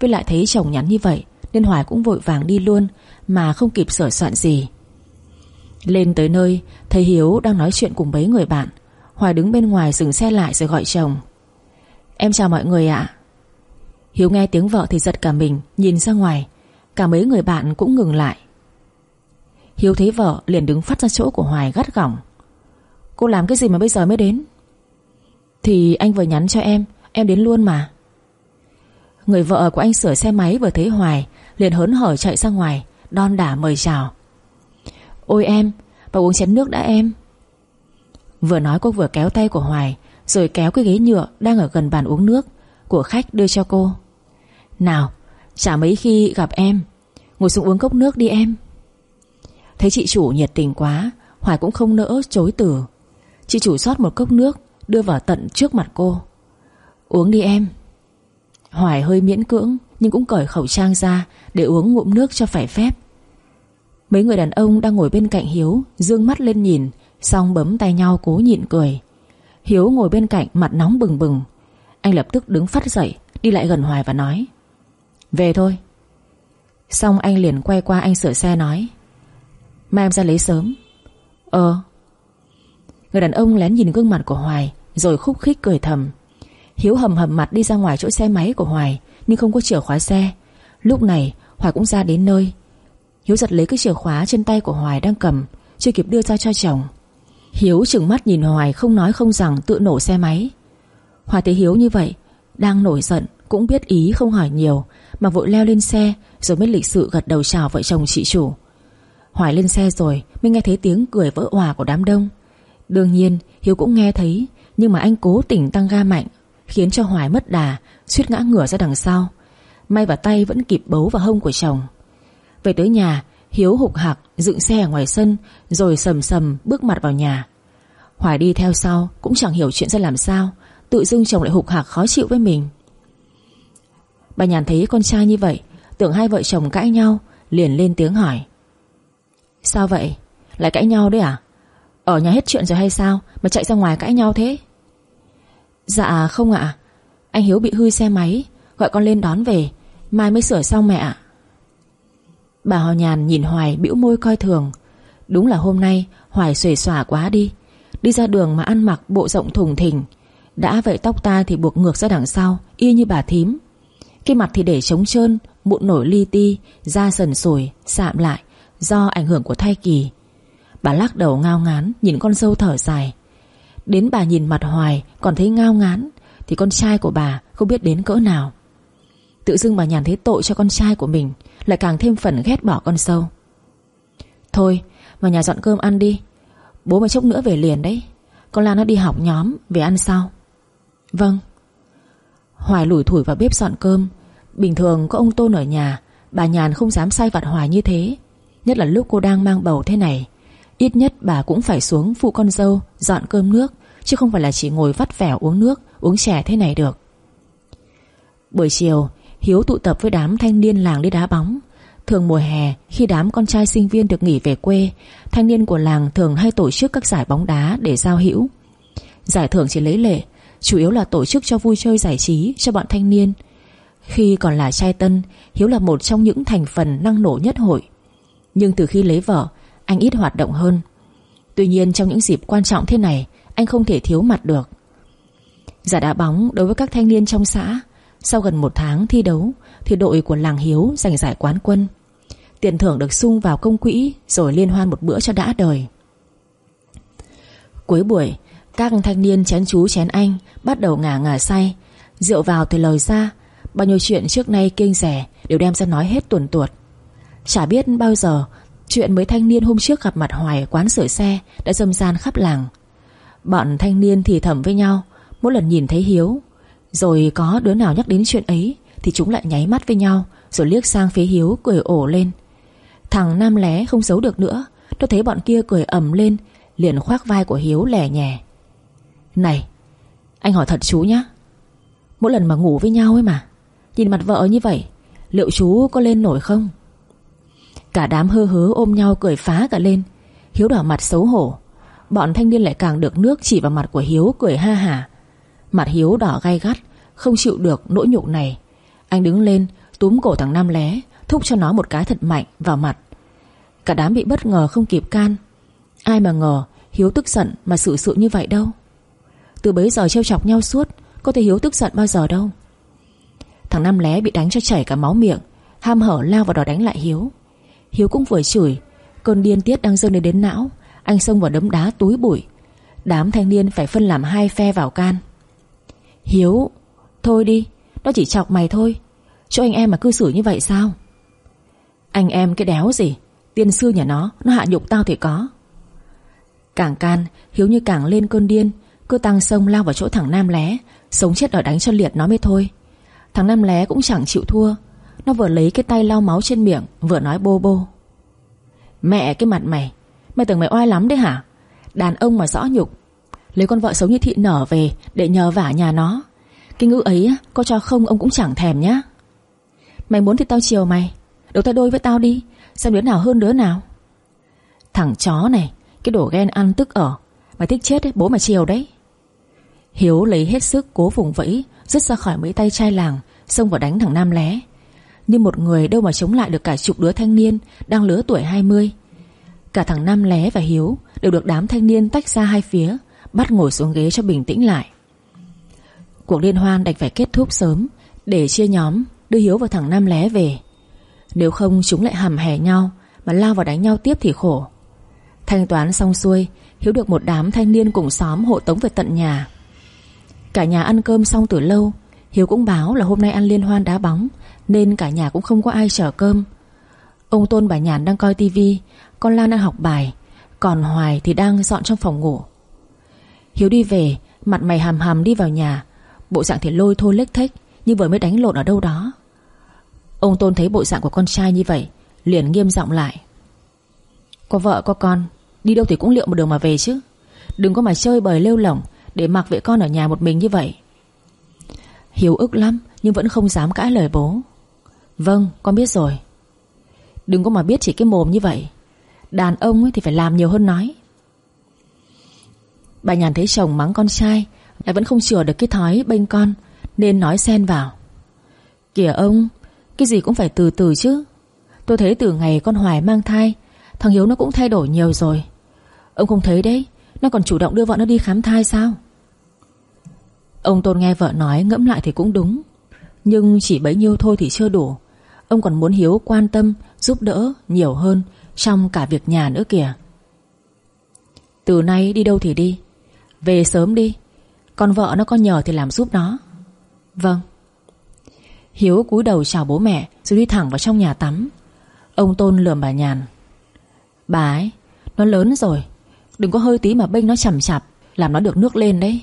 Với lại thấy chồng nhắn như vậy Nên Hoài cũng vội vàng đi luôn Mà không kịp sửa soạn gì. Lên tới nơi, Thấy Hiếu đang nói chuyện cùng mấy người bạn. Hoài đứng bên ngoài dừng xe lại rồi gọi chồng. Em chào mọi người ạ. Hiếu nghe tiếng vợ thì giật cả mình, Nhìn ra ngoài. Cả mấy người bạn cũng ngừng lại. Hiếu thấy vợ liền đứng phát ra chỗ của Hoài gắt gỏng. Cô làm cái gì mà bây giờ mới đến? Thì anh vừa nhắn cho em Em đến luôn mà. Người vợ của anh sửa xe máy vừa thấy Hoài, Liền hớn hở chạy ra ngoài, Đon đả mời chào. Ôi em Vào uống chén nước đã em. Vừa nói cô vừa kéo tay của Hoài, Rồi kéo cái ghế nhựa đang ở gần bàn uống nước Của khách đưa cho cô. Nào chả mấy khi gặp em. Ngồi xuống uống cốc nước đi em. Thấy chị chủ nhiệt tình quá, Hoài cũng không nỡ chối từ. Chị chủ rót một cốc nước, Đưa vào tận trước mặt cô. Uống đi em. Hoài hơi miễn cưỡng, Nhưng cũng cởi khẩu trang ra Để uống ngụm nước cho phải phép. Mấy người đàn ông đang ngồi bên cạnh Hiếu, Dương mắt lên nhìn Xong bấm tay nhau cố nhịn cười. Hiếu ngồi bên cạnh, mặt nóng bừng bừng. Anh lập tức đứng phát dậy, Đi lại gần Hoài và nói về thôi. Xong anh liền quay qua anh sửa xe nói, Mai em ra lấy sớm. Ờ. Người đàn ông lén nhìn gương mặt của Hoài, Rồi khúc khích cười thầm. Hiếu hầm hầm mặt đi ra ngoài chỗ xe máy của Hoài, Nhưng không có chìa khóa xe. Lúc này, Hoài cũng ra đến nơi. Hiếu giật lấy cái chìa khóa trên tay của Hoài đang cầm, Chưa kịp đưa ra cho chồng. Hiếu chừng mắt nhìn Hoài không nói không rằng tự nổ xe máy. Hoài thấy Hiếu như vậy, Đang nổi giận, Cũng biết ý không hỏi nhiều mà vội leo lên xe, Rồi mới lịch sự gật đầu chào vợ chồng chị chủ. Hoài lên xe rồi, Mới nghe thấy tiếng cười vỡ hòa của đám đông. Đương nhiên, Hiếu cũng nghe thấy, Nhưng mà anh cố tình tăng ga mạnh, Khiến cho Hoài mất đà, Suýt ngã ngửa ra đằng sau. May và tay vẫn kịp bấu vào hông của chồng. Về tới nhà, Hiếu hục hạc dựng xe ở ngoài sân, Rồi sầm sầm bước mặt vào nhà. Hoài đi theo sau, Cũng chẳng hiểu chuyện ra làm sao, Tự dưng chồng lại hục hạc khó chịu với mình. Bà nhàn thấy con trai như vậy, Tưởng hai vợ chồng cãi nhau, Liền lên tiếng hỏi. Sao vậy? Lại cãi nhau đấy à? Ở nhà hết chuyện rồi hay sao Mà chạy ra ngoài cãi nhau thế? Dạ không ạ. Anh Hiếu bị hư xe máy, Gọi con lên đón về. Mai mới sửa xong mẹ ạ. Bà Hò Nhàn nhìn Hoài bĩu môi coi thường. Đúng là hôm nay, Hoài xuề xòa quá đi. Đi ra đường mà ăn mặc bộ rộng thùng thình. Đã vậy tóc ta thì buộc ngược ra đằng sau, Y như bà thím. Cái mặt thì để trống trơn Mụn nổi li ti, Da sần sùi, Sạm lại Do ảnh hưởng của thai kỳ. Bà lắc đầu ngao ngán, Nhìn con dâu thở dài. Đến bà nhìn mặt hoài, Còn thấy ngao ngán, Thì con trai của bà không biết đến cỡ nào. Tự dưng bà nhàn thấy tội cho con trai của mình, Lại càng thêm phần ghét bỏ con sâu Thôi, Vào nhà dọn cơm ăn đi. Bố mà chốc nữa về liền đấy. Con Lan nó đi học nhóm, Về ăn sau. Vâng. Hoài lủi thủi vào bếp dọn cơm. Bình thường có ông Tôn ở nhà, Bà Nhàn không dám sai vặt Hoài như thế. Nhất là lúc cô đang mang bầu thế này. Ít nhất bà cũng phải xuống phụ con dâu, Dọn cơm nước, Chứ không phải là chỉ ngồi vắt vẻo uống nước, Uống chè thế này được. Buổi chiều, Hiếu tụ tập với đám thanh niên làng đi đá bóng. Thường mùa hè, Khi đám con trai sinh viên được nghỉ về quê, Thanh niên của làng thường hay tổ chức các giải bóng đá Để giao hữu. Giải thưởng chỉ lấy lệ Chủ yếu là tổ chức cho vui chơi giải trí Cho bọn thanh niên. Khi còn là trai tân, Hiếu là một trong những thành phần năng nổ nhất hội. Nhưng từ khi lấy vợ, Anh ít hoạt động hơn. Tuy nhiên trong những dịp quan trọng thế này, Anh không thể thiếu mặt được. Giải đá bóng đối với các thanh niên trong xã, Sau gần một tháng thi đấu Thì đội của làng Hiếu giành giải quán quân. Tiền thưởng được sung vào công quỹ Rồi liên hoan một bữa cho đã đời. Cuối buổi các thanh niên chén chú chén anh Bắt đầu ngả ngả say. Rượu vào thì lời ra. Bao nhiêu chuyện trước nay kinh rẻ Đều đem ra nói hết tuần tuột. Chả biết bao giờ, Chuyện mấy thanh niên hôm trước gặp mặt Hoài quán sửa xe Đã dâm gian khắp làng. Bọn thanh niên thì thầm với nhau, Mỗi lần nhìn thấy Hiếu, Rồi có đứa nào nhắc đến chuyện ấy Thì chúng lại nháy mắt với nhau, Rồi liếc sang phía Hiếu cười ổ lên. Thằng Nam lé không giấu được nữa Nó thấy bọn kia cười ầm lên, Liền khoác vai của Hiếu lẻ nhẹ này, Anh hỏi thật chú nhá. Mỗi lần mà ngủ với nhau ấy mà, Nhìn mặt vợ như vậy, Liệu chú có lên nổi không? Cả đám hơ hớ ôm nhau cười phá cả lên. Hiếu đỏ mặt xấu hổ. Bọn thanh niên lại càng được nước chỉ vào mặt của Hiếu cười ha hả Mặt Hiếu đỏ gai gắt, Không chịu được nỗi nhục này. Anh đứng lên, túm cổ thằng Nam lé, Thúc cho nó một cái thật mạnh vào mặt. Cả đám bị bất ngờ không kịp can. Ai mà ngờ Hiếu tức giận mà xử sự như vậy đâu. Từ bấy giờ trêu chọc nhau suốt, Có thể Hiếu tức giận bao giờ đâu. Thằng Nam lé bị đánh cho chảy cả máu miệng, Ham hở lao vào đòi đánh lại Hiếu. Hiếu cũng vừa chửi, Cơn điên tiết đang dâng đến đến não, Anh xông vào đấm đá túi bụi, Đám thanh niên phải phân làm hai phe vào can. Hiếu, Thôi đi, nó chỉ chọc mày thôi, chỗ anh em mà cư xử như vậy sao? Anh em cái đéo gì, Tiên sư nhà nó Nó hạ nhục tao thì có. Càng can, Hiếu như càng lên cơn điên cứ tăng sông lao vào chỗ thằng Nam lé Sống chết đòi đánh cho liệt nó mới thôi. Thằng Nam lé cũng chẳng chịu thua. Nó vừa lấy cái tay lau máu trên miệng Vừa nói bô bô. Mẹ cái mặt mày Mày tưởng mày oai lắm đấy hả? Đàn ông mà rõ nhục. Lấy con vợ sống như thị nở về Để nhờ vả nhà nó. Cái ngữ ấy có cho không ông cũng chẳng thèm nhá. Mày muốn thì tao chiều mày. Đầu tay đôi với tao đi. Xem đứa nào hơn đứa nào. Thằng chó này Cái đổ ghen ăn tức ở. Mày thích chết ấy, bố mà chiều đấy. Hiếu lấy hết sức cố vùng vẫy, Rứt ra khỏi mấy tay trai làng, Xông vào đánh thằng Nam lé. Như một người đâu mà chống lại được cả chục đứa thanh niên Đang lứa tuổi 20 Cả thằng Nam lé và Hiếu Đều được đám thanh niên tách ra hai phía, Bắt ngồi xuống ghế cho bình tĩnh lại. Cuộc liên hoan đành phải kết thúc sớm, Để chia nhóm, Đưa Hiếu và thằng Nam lé về. Nếu không chúng lại hầm hè nhau, Mà lao vào đánh nhau tiếp thì khổ. Thanh toán xong xuôi, Hiếu được một đám thanh niên cùng xóm hộ tống về tận nhà. Cả nhà ăn cơm xong từ lâu, Hiếu cũng báo là hôm nay ăn liên hoan đá bóng, Nên cả nhà cũng không có ai chở cơm. Ông Tôn bà Nhàn đang coi tivi Con Lan đang học bài, Còn Hoài thì đang dọn trong phòng ngủ. Hiếu đi về, Mặt mày hàm hàm đi vào nhà, Bộ dạng thì lôi thôi lếch thếch Như vừa mới đánh lộn ở đâu đó. Ông Tôn thấy bộ dạng của con trai như vậy, Liền nghiêm giọng lại. Có vợ có con, Đi đâu thì cũng liệu một đường mà về chứ. Đừng có mà chơi bời lêu lỏng để mặc vệ con ở nhà một mình như vậy. Hiếu ức lắm, Nhưng vẫn không dám cãi lời bố. Vâng con biết rồi. Đừng có mà biết chỉ cái mồm như vậy. Đàn ông thì phải làm nhiều hơn nói. Bà nhàn thấy chồng mắng con trai, Lại vẫn không chừa được cái thói bênh con, Nên nói xen vào. Kìa ông, Cái gì cũng phải từ từ chứ. Tôi thấy từ ngày con Hoài mang thai, Thằng Hiếu nó cũng thay đổi nhiều rồi. Ông không thấy đấy nó còn chủ động đưa vợ nó đi khám thai sao? Ông Tôn nghe vợ nói, ngẫm lại thì cũng đúng. Nhưng chỉ bấy nhiêu thôi thì chưa đủ. Ông còn muốn Hiếu quan tâm, Giúp đỡ nhiều hơn Trong cả việc nhà nữa kìa. Từ nay đi đâu thì đi. Về sớm đi. Con vợ nó có nhờ thì làm giúp nó. Vâng. Hiếu cúi đầu chào bố mẹ, Rồi đi thẳng vào trong nhà tắm. Ông Tôn lườm bà Nhàn. Bà ấy, Nó lớn rồi Đừng có hơi tí mà bênh nó chầm chạp, Làm nó được nước lên đấy.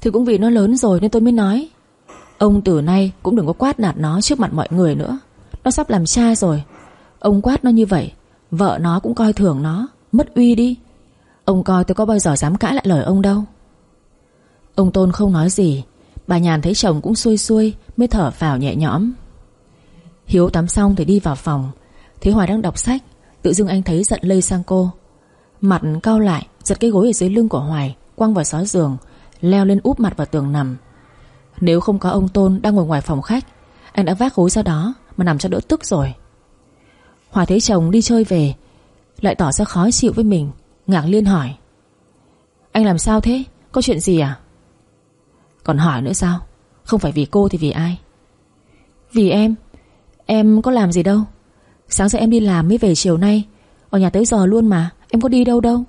Thì cũng vì nó lớn rồi nên tôi mới nói, Ông từ nay cũng đừng có quát nạt nó trước mặt mọi người nữa. Nó sắp làm cha rồi. Ông quát nó như vậy, Vợ nó cũng coi thường nó, Mất uy đi. Ông coi tôi có bao giờ dám cãi lại lời ông đâu. Ông Tôn không nói gì, Bà Nhàn thấy chồng cũng xuôi xuôi Mới thở vào nhẹ nhõm. Hiếu tắm xong thì đi vào phòng, Thấy Hoài đang đọc sách, Tự dưng anh thấy giận lây sang cô. Mặt cao lại, Giật cái gối ở dưới lưng của Hoài, Quăng vào xó giường, Leo lên úp mặt vào tường nằm Nếu không có ông Tôn đang ngồi ngoài phòng khách, Anh đã vác gối ra đó Mà nằm cho đỡ tức rồi Hoài thấy chồng đi chơi về, Lại tỏ ra khó chịu với mình, Ngạc liên hỏi Anh làm sao thế? Có chuyện gì à? Còn hỏi nữa sao? Không phải vì cô thì vì ai? Vì em Em có làm gì đâu Sáng giờ em đi làm mới về chiều nay, Ở nhà tới giờ luôn mà Em có đi đâu đâu?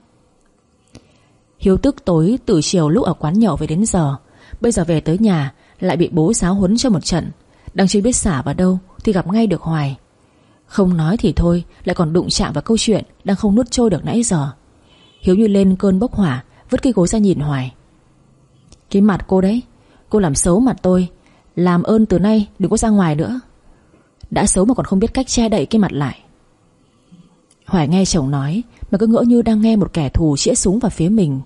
Hiếu tức tối từ chiều lúc ở quán nhậu về đến giờ. Bây giờ về tới nhà, Lại bị bố giáo huấn cho một trận. Đang chưa biết xả vào đâu Thì gặp ngay được Hoài. Không nói thì thôi, Lại còn đụng chạm vào câu chuyện Đang không nuốt trôi được nãy giờ. Hiếu như lên cơn bốc hỏa, Vứt cái gối ra nhìn Hoài. Cái mặt cô đấy, Cô làm xấu mặt tôi. Làm ơn từ nay đừng có ra ngoài nữa. Đã xấu mà còn không biết cách che đậy cái mặt lại. Hoài nghe chồng nói mà cứ ngỡ như đang nghe một kẻ thù chĩa súng vào phía mình.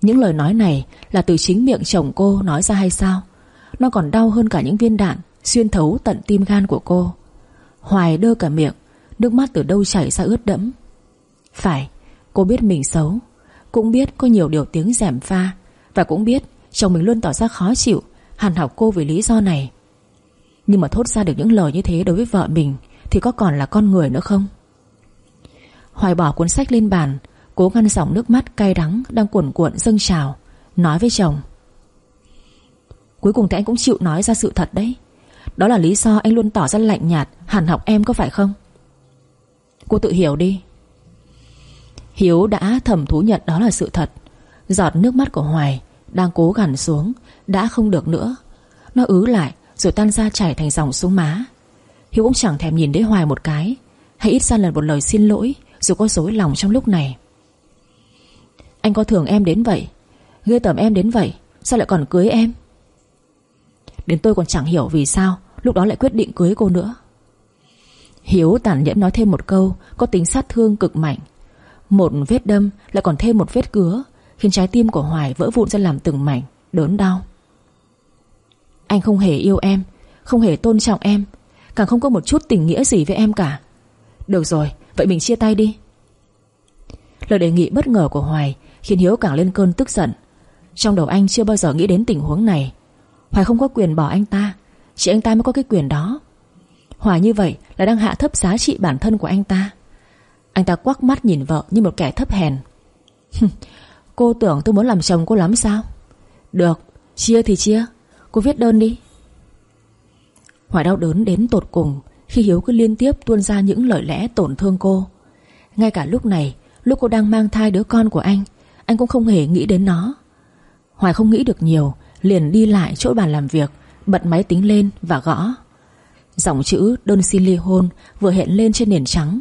Những lời nói này Là từ chính miệng chồng cô nói ra hay sao? Nó còn đau hơn cả những viên đạn Xuyên thấu tận tim gan của cô. Hoài đơ cả miệng, Nước mắt từ đâu chảy ra ướt đẫm. Phải, Cô biết mình xấu, Cũng biết có nhiều điều tiếng giảm pha, Và cũng biết chồng mình luôn tỏ ra khó chịu, Hàn học cô vì lý do này. Nhưng mà thốt ra được những lời như thế đối với vợ mình Thì có còn là con người nữa không? Hoài bỏ cuốn sách lên bàn, Cố ngăn dòng nước mắt cay đắng Đang cuồn cuộn dâng trào, Nói với chồng. Cuối cùng thì anh cũng chịu nói ra sự thật đấy. Đó là lý do anh luôn tỏ ra lạnh nhạt Hàn học em có phải không? Cô tự hiểu đi. Hiếu đã thầm thú nhận đó là sự thật. Giọt nước mắt của Hoài Đang cố gằn xuống, Đã không được nữa. Nó ứ lại rồi tan ra chảy thành dòng xuống má. Hiếu cũng chẳng thèm nhìn đến Hoài một cái. Hay ít ra lần một lời xin lỗi dù có dối lòng trong lúc này. Anh có thường em đến vậy? Ghê tởm em đến vậy Sao lại còn cưới em? Đến tôi còn chẳng hiểu vì sao Lúc đó lại quyết định cưới cô nữa. Hiếu tàn nhẫn nói thêm một câu Có tính sát thương cực mạnh. Một vết đâm lại còn thêm một vết cứa Khiến trái tim của Hoài vỡ vụn ra làm từng mảnh Đớn đau. Anh không hề yêu em Không hề tôn trọng em Càng không có một chút tình nghĩa gì với em cả. Được rồi, vậy mình chia tay đi. Lời đề nghị bất ngờ của Hoài Khiến Hiếu càng lên cơn tức giận. Trong đầu anh chưa bao giờ nghĩ đến tình huống này. Hoài không có quyền bỏ anh ta, Chỉ anh ta mới có cái quyền đó. Hoài như vậy là đang hạ thấp giá trị bản thân của anh ta. Anh ta quắc mắt nhìn vợ như một kẻ thấp hèn. Cô tưởng tôi muốn làm chồng cô lắm sao? Được, Chia thì chia, Cô viết đơn đi. Hoài đau đớn đến tột cùng. Khi Hiếu cứ liên tiếp tuôn ra những lời lẽ tổn thương cô. Ngay cả lúc này Lúc cô đang mang thai đứa con của anh Anh cũng không hề nghĩ đến nó. Hoài không nghĩ được nhiều Liền đi lại chỗ bàn làm việc Bật máy tính lên và gõ. Dòng chữ đơn xin ly hôn Vừa hiện lên trên nền trắng.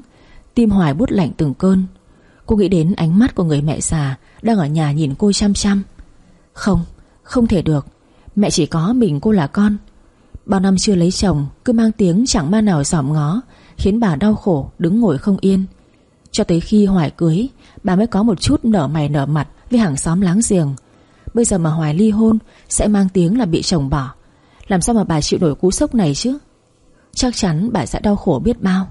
Tim Hoài bút lạnh từng cơn. Cô nghĩ đến ánh mắt của người mẹ già Đang ở nhà nhìn cô chăm chăm. Không, không thể được. Mẹ chỉ có mình cô là con Bao năm chưa lấy chồng Cứ mang tiếng chẳng ma nào giỏm ngó Khiến bà đau khổ đứng ngồi không yên. Cho tới khi Hoài cưới Bà mới có một chút nở mày nở mặt Với hàng xóm láng giềng. Bây giờ mà Hoài ly hôn Sẽ mang tiếng là bị chồng bỏ. Làm sao mà bà chịu nổi cú sốc này chứ? Chắc chắn bà sẽ đau khổ biết bao.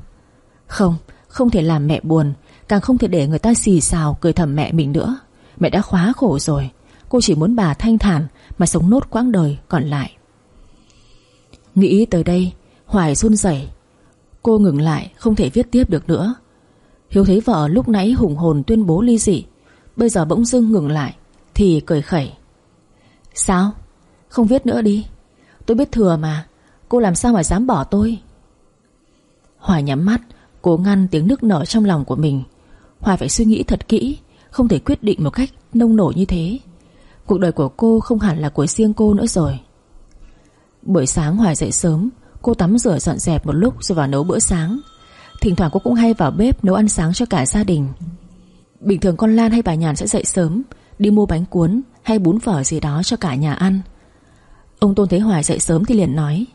Không, không thể làm mẹ buồn Càng không thể để người ta xì xào Cười thầm mẹ mình nữa. Mẹ đã khóa khổ rồi Cô chỉ muốn bà thanh thản Mà sống nốt quãng đời còn lại. Nghĩ tới đây, Hoài run rẩy. Cô ngừng lại, không thể viết tiếp được nữa. Hiếu thấy vợ lúc nãy hùng hồn tuyên bố ly dị, Bây giờ bỗng dưng ngừng lại, Thì cười khẩy. Sao? Không viết nữa đi. Tôi biết thừa mà, Cô làm sao mà dám bỏ tôi? Hoài nhắm mắt, Cố ngăn tiếng nước nở trong lòng của mình. Hoài phải suy nghĩ thật kỹ, Không thể quyết định một cách nông nổi như thế. Cuộc đời của cô không hẳn là của riêng cô nữa rồi. Buổi sáng Hoài dậy sớm, Cô tắm rửa dọn dẹp một lúc rồi vào nấu bữa sáng. Thỉnh thoảng cô cũng hay vào bếp nấu ăn sáng cho cả gia đình. Bình thường con Lan hay bà Nhàn sẽ dậy sớm, Đi mua bánh cuốn hay bún phở gì đó cho cả nhà ăn. Ông Tôn thấy Hoài dậy sớm thì liền nói,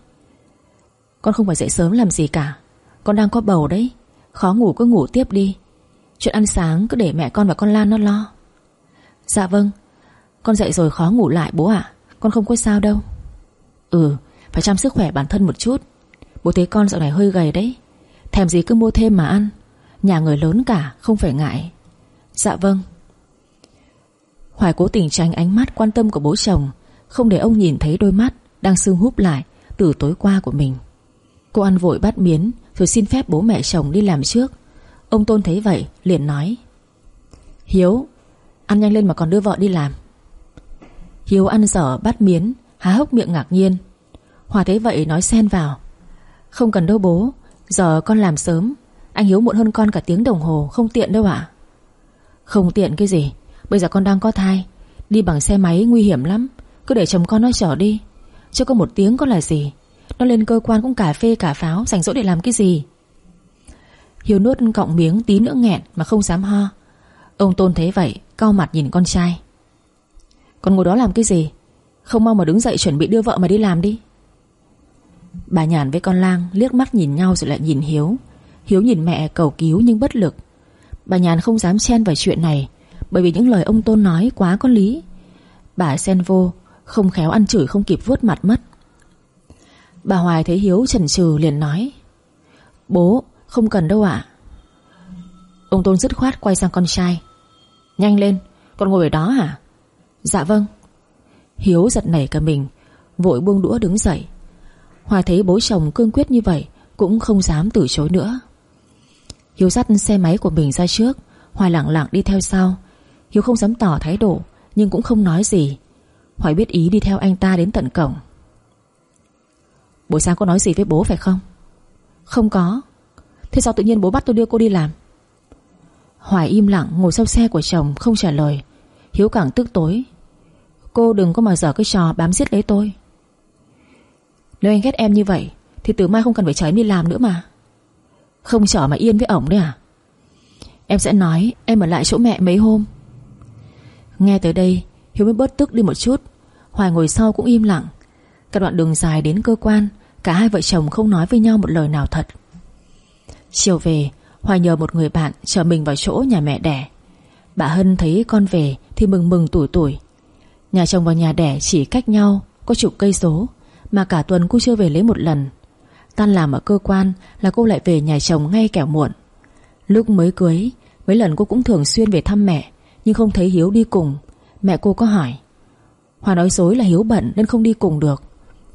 Con không phải dậy sớm làm gì cả, Con đang có bầu đấy, Khó ngủ cứ ngủ tiếp đi. Chuyện ăn sáng cứ để mẹ con và con Lan nó lo. Dạ vâng Con dậy rồi khó ngủ lại bố ạ, Con không có sao đâu. Ừ phải chăm sức khỏe bản thân một chút. Bố thấy con dạo này hơi gầy đấy. Thèm gì cứ mua thêm mà ăn. Nhà người lớn cả, không phải ngại. Dạ vâng. Hoài cố tình tránh ánh mắt quan tâm của bố chồng, Không để ông nhìn thấy đôi mắt Đang sưng húp lại từ tối qua của mình. Cô ăn vội bát miến, Rồi xin phép bố mẹ chồng đi làm trước. Ông Tôn thấy vậy, liền nói. Hiếu, Ăn nhanh lên mà còn đưa vợ đi làm. Hiếu ăn dở bát miến Há hốc miệng ngạc nhiên. Hòa thấy vậy nói xen vào. Không cần đâu bố, Giờ con làm sớm. Anh Hiếu muộn hơn con cả tiếng đồng hồ, Không tiện đâu ạ. Không tiện cái gì, Bây giờ con đang có thai. Đi bằng xe máy nguy hiểm lắm, Cứ để chồng con nó chở đi. Chứ có một tiếng có là gì. Nó lên cơ quan cũng cà phê cả pháo, Rảnh rỗi để làm cái gì? Hiếu nuốt cọng miếng tí nữa nghẹn Mà không dám ho. Ông Tôn thấy vậy, cau mặt nhìn con trai. Con ngồi đó làm cái gì? Không mau mà đứng dậy chuẩn bị đưa vợ mà đi làm đi. Bà Nhàn với con lang liếc mắt nhìn nhau rồi lại nhìn Hiếu. Hiếu nhìn mẹ cầu cứu nhưng bất lực. Bà Nhàn không dám chen vào chuyện này, Bởi vì những lời ông Tôn nói quá có lý. Bà xen vô, Không khéo ăn chửi không kịp vuốt mặt mất. Bà Hoài thấy Hiếu chần chừ liền nói, Bố, không cần đâu ạ. Ông Tôn dứt khoát quay sang con trai, Nhanh lên, Con ngồi ở đó hả? Dạ vâng. Hiếu giật nảy cả mình, Vội buông đũa đứng dậy. Hòa thấy bố chồng cương quyết như vậy, Cũng không dám từ chối nữa. Hiếu dắt xe máy của mình ra trước Hoài lặng lặng đi theo sau. Hiếu không dám tỏ thái độ, Nhưng cũng không nói gì. Hoài biết ý đi theo anh ta đến tận cổng. Buổi sáng có nói gì với bố phải không? Không có. Thế sao tự nhiên bố bắt tôi đưa cô đi làm? Hoài im lặng ngồi sau xe của chồng, Không trả lời. Hiếu càng tức tối. Cô đừng có mà dở cái trò bám giết lấy tôi. Nếu anh ghét em như vậy, Thì từ mai không cần phải chờ em đi làm nữa mà. Không chở mà yên với ổng đấy à? Em sẽ nói em ở lại chỗ mẹ mấy hôm. Nghe tới đây, Hiếu mới bớt tức đi một chút. Hoài ngồi sau cũng im lặng. Cả đoạn đường dài đến cơ quan, Cả hai vợ chồng không nói với nhau một lời nào thật. Chiều về, Hoài nhờ một người bạn chở mình vào chỗ nhà mẹ đẻ. Bà Hân thấy con về Thì mừng mừng tuổi tuổi Nhà chồng và nhà đẻ chỉ cách nhau Có chục cây số, Mà cả tuần cô chưa về lấy một lần. Tan làm ở cơ quan là cô lại về nhà chồng ngay kẻo muộn. Lúc mới cưới, Mấy lần cô cũng thường xuyên về thăm mẹ, Nhưng không thấy Hiếu đi cùng. Mẹ cô có hỏi, Hòa nói dối là Hiếu bận nên không đi cùng được.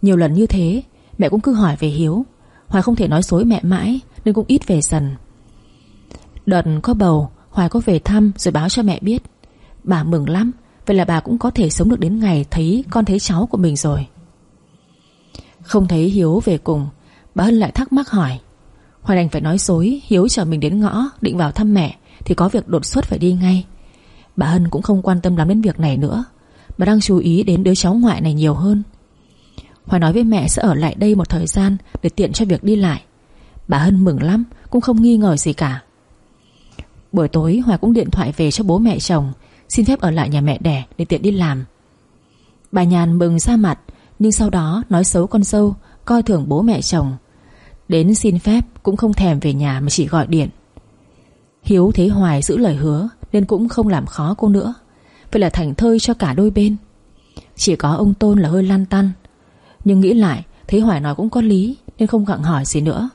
Nhiều lần như thế, Mẹ cũng cứ hỏi về Hiếu. Hoài không thể nói dối mẹ mãi Nên cũng ít về dần. Đợt có bầu, Hoài có về thăm rồi báo cho mẹ biết. Bà mừng lắm Vậy là bà cũng có thể sống được đến ngày Thấy con thấy cháu của mình rồi. Không thấy Hiếu về cùng, Bà Hân lại thắc mắc hỏi. Hoài đành phải nói dối, Hiếu chờ mình đến ngõ, định vào thăm mẹ, Thì có việc đột xuất phải đi ngay. Bà Hân cũng không quan tâm lắm đến việc này nữa. Bà đang chú ý đến đứa cháu ngoại này nhiều hơn. Hoài nói với mẹ sẽ ở lại đây một thời gian Để tiện cho việc đi lại. Bà Hân mừng lắm, Cũng không nghi ngờ gì cả. Buổi tối, Hoài cũng điện thoại về cho bố mẹ chồng Xin phép ở lại nhà mẹ đẻ để tiện đi làm. Bà Nhàn mừng ra mặt, Nhưng sau đó nói xấu con dâu, Coi thường bố mẹ chồng. Đến xin phép cũng không thèm về nhà Mà chỉ gọi điện. Hiếu thấy Hoài giữ lời hứa Nên cũng không làm khó cô nữa. Vậy là thành thơi cho cả đôi bên. Chỉ có ông Tôn là hơi lan tăn, Nhưng nghĩ lại Thấy Hoài nói cũng có lý Nên không gặng hỏi gì nữa.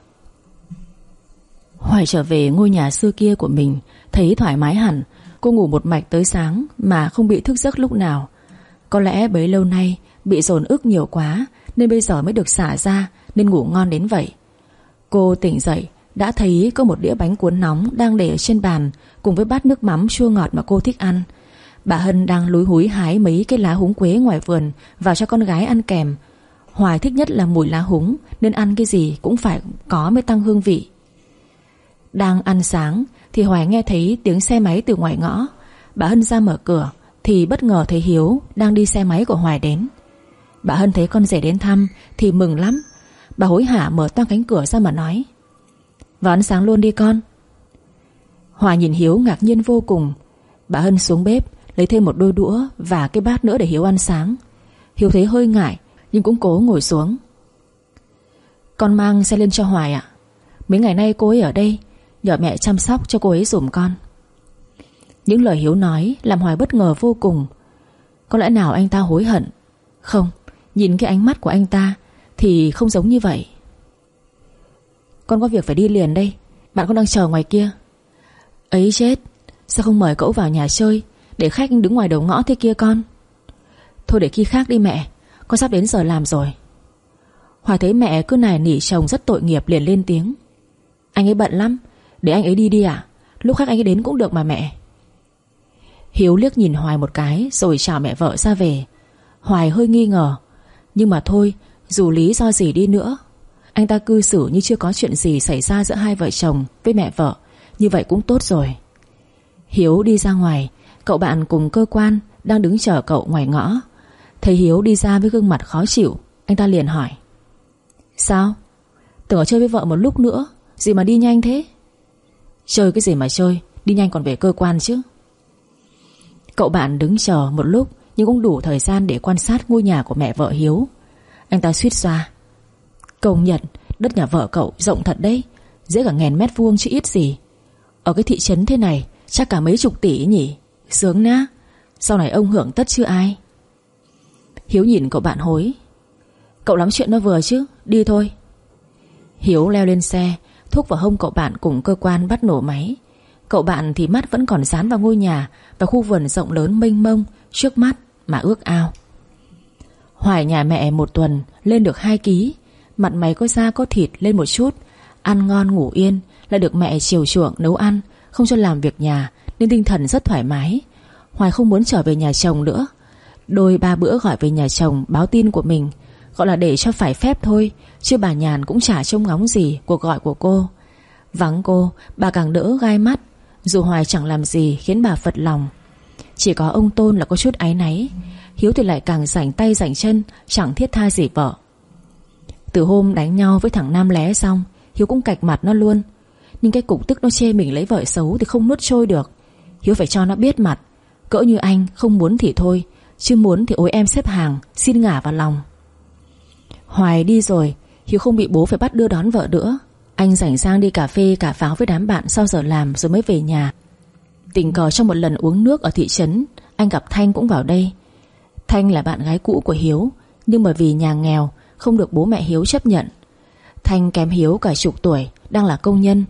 Hoài trở về ngôi nhà xưa kia của mình, Thấy thoải mái hẳn Cô ngủ một mạch tới sáng Mà không bị thức giấc lúc nào. Có lẽ bấy lâu nay Bị dồn ức nhiều quá Nên bây giờ mới được xả ra Nên ngủ ngon đến vậy. Cô tỉnh dậy, Đã thấy có một đĩa bánh cuốn nóng Đang để ở trên bàn Cùng với bát nước mắm chua ngọt mà cô thích ăn. Bà Hân đang lúi húi hái mấy cái lá húng quế ngoài vườn Vào cho con gái ăn kèm. Hoài thích nhất là mùi lá húng Nên ăn cái gì cũng phải có mới tăng hương vị. Đang ăn sáng Thì Hoài nghe thấy tiếng xe máy từ ngoài ngõ. Bà Hân ra mở cửa Thì bất ngờ thấy Hiếu Đang đi xe máy của Hoài đến. Bà Hân thấy con rể đến thăm Thì mừng lắm. Bà hối hả mở toang cánh cửa ra mà nói, Vào ăn sáng luôn đi con. Hoài nhìn Hiếu ngạc nhiên vô cùng. Bà Hân xuống bếp, Lấy thêm một đôi đũa và cái bát nữa để Hiếu ăn sáng. Hiếu thấy hơi ngại, Nhưng cũng cố ngồi xuống. Con mang xe lên cho Hoài ạ. Mấy ngày nay cô ấy ở đây Nhờ mẹ chăm sóc cho cô ấy dùm con. Những lời Hiếu nói Làm Hoài bất ngờ vô cùng. Có lẽ nào anh ta hối hận? Không, Nhìn cái ánh mắt của anh ta Thì không giống như vậy. Con có việc phải đi liền đây. Bạn con đang chờ ngoài kia? Ấy chết, Sao không mời cậu vào nhà chơi để khách đứng ngoài đầu ngõ thế kia con? Thôi để khi khác đi mẹ, Con sắp đến giờ làm rồi. Hoài thấy mẹ cứ nài nỉ chồng rất tội nghiệp liền lên tiếng. Anh ấy bận lắm để anh ấy đi đi ạ. Lúc khác anh ấy đến cũng được mà mẹ. Hiếu liếc nhìn Hoài một cái, Rồi chào mẹ vợ ra về. Hoài hơi nghi ngờ, Nhưng mà thôi, dù lý do gì đi nữa, Anh ta cư xử như chưa có chuyện gì xảy ra giữa hai vợ chồng với mẹ vợ, Như vậy cũng tốt rồi. Hiếu đi ra ngoài, Cậu bạn cùng cơ quan Đang đứng chờ cậu ngoài ngõ. Thấy Hiếu đi ra với gương mặt khó chịu, Anh ta liền hỏi. Sao? Tưởng ở chơi với vợ một lúc nữa, Gì mà đi nhanh thế? Chơi cái gì mà chơi, Đi nhanh còn về cơ quan chứ. Cậu bạn đứng chờ một lúc, Nhưng cũng đủ thời gian để quan sát ngôi nhà của mẹ vợ Hiếu. Anh ta suýt xoa. Công nhận, Đất nhà vợ cậu rộng thật đấy, Dễ cả ngàn mét vuông chứ ít gì. Ở cái thị trấn thế này, Chắc cả mấy chục tỷ nhỉ? Sướng ná. Sau này ông hưởng tất chưa ai? Hiếu nhìn cậu bạn hối. Cậu lắm chuyện nó vừa chứ, Đi thôi. Hiếu leo lên xe Thúc vào hông cậu bạn cùng cơ quan bắt nổ máy. Cậu bạn thì mắt vẫn còn dán vào ngôi nhà Và khu vườn rộng lớn mênh mông Trước mắt mà ước ao. Hoài nhà mẹ một tuần, Lên được 2 ký. Mặt mày có da có thịt lên một chút. Ăn ngon ngủ yên Lại được mẹ chiều chuộng nấu ăn, Không cho làm việc nhà, nên tinh thần rất thoải mái. Hoài không muốn trở về nhà chồng nữa. Đôi ba bữa gọi về nhà chồng báo tin của mình Gọi là để cho phải phép thôi, Chứ bà Nhàn cũng chả trông ngóng gì Cuộc gọi của cô. Vắng cô, bà càng đỡ gai mắt, Dù Hoài chẳng làm gì khiến bà phật lòng. Chỉ có ông Tôn là có chút áy náy, Hiếu thì lại càng rảnh tay rảnh chân, Chẳng thiết tha gì vợ. Từ hôm đánh nhau với thằng Nam lé xong, Hiếu cũng cạch mặt nó luôn. Nhưng cái cục tức nó chê mình lấy vợ xấu Thì không nuốt trôi được. Hiếu phải cho nó biết mặt, Cỡ như anh, không muốn thì thôi, Chứ muốn thì ôi em xếp hàng, Xin ngả vào lòng. Hoài đi rồi, Hiếu không bị bố phải bắt đưa đón vợ nữa. Anh rảnh sang đi cà phê, cà pháo với đám bạn Sau giờ làm rồi mới về nhà. Tình cờ trong một lần uống nước ở thị trấn, Anh gặp Thanh cũng vào đây. Thanh là bạn gái cũ của Hiếu, Nhưng bởi vì nhà nghèo, Không được bố mẹ Hiếu chấp nhận. Thanh kém Hiếu cả chục tuổi, Đang là công nhân.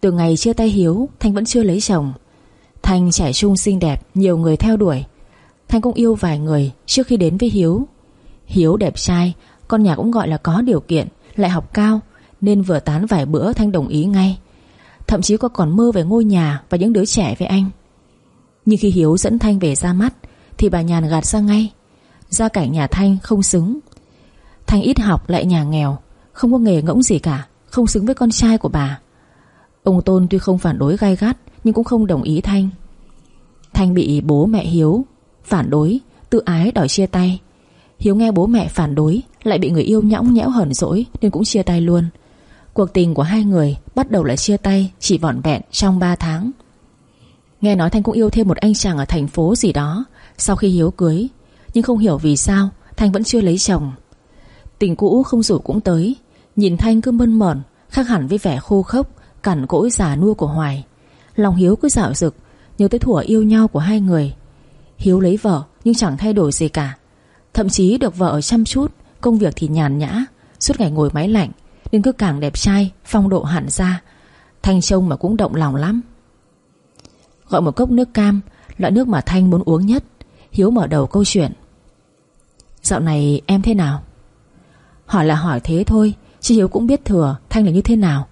Từ ngày chia tay Hiếu, Thanh vẫn chưa lấy chồng. Thanh trẻ trung xinh đẹp, Nhiều người theo đuổi. Thanh cũng yêu vài người trước khi đến với Hiếu. Hiếu đẹp trai con nhà cũng gọi là có điều kiện Lại học cao Nên vừa tán vài bữa Thanh đồng ý ngay. Thậm chí có còn mơ về ngôi nhà Và những đứa trẻ với anh. Nhưng khi Hiếu dẫn Thanh về ra mắt Thì bà Nhàn gạt ra ngay. Gia cảnh nhà Thanh không xứng. Thanh ít học lại nhà nghèo Không có nghề ngỗng gì cả Không xứng với con trai của bà. Ông Tôn tuy không phản đối gai gắt Nhưng cũng không đồng ý Thanh. Thanh bị bố mẹ Hiếu Phản đối, tự ái đòi chia tay. Hiếu nghe bố mẹ phản đối lại bị người yêu nhõng nhẽo hờn dỗi Nên cũng chia tay luôn. Cuộc tình của hai người bắt đầu là chia tay Chỉ vỏn vẹn trong 3 tháng. Nghe nói Thanh cũng yêu thêm một anh chàng ở thành phố gì đó Sau khi Hiếu cưới, Nhưng không hiểu vì sao Thanh vẫn chưa lấy chồng. Tình cũ không rủ cũng tới, Nhìn Thanh cứ mơn mởn, Khác hẳn với vẻ khô khốc, Cằn cỗi già nua của Hoài. Lòng Hiếu cứ dạo dực, Nhớ tới thủa yêu nhau của hai người. Hiếu lấy vợ nhưng chẳng thay đổi gì cả, Thậm chí được vợ chăm chút. Công việc thì nhàn nhã, Suốt ngày ngồi máy lạnh Nên cứ càng đẹp trai, Phong độ hẳn ra. Thanh trông mà cũng động lòng lắm. Gọi một cốc nước cam, Loại nước mà Thanh muốn uống nhất, Hiếu mở đầu câu chuyện. Dạo này em thế nào? Hỏi là hỏi thế thôi, Chứ Hiếu cũng biết thừa Thanh là như thế nào.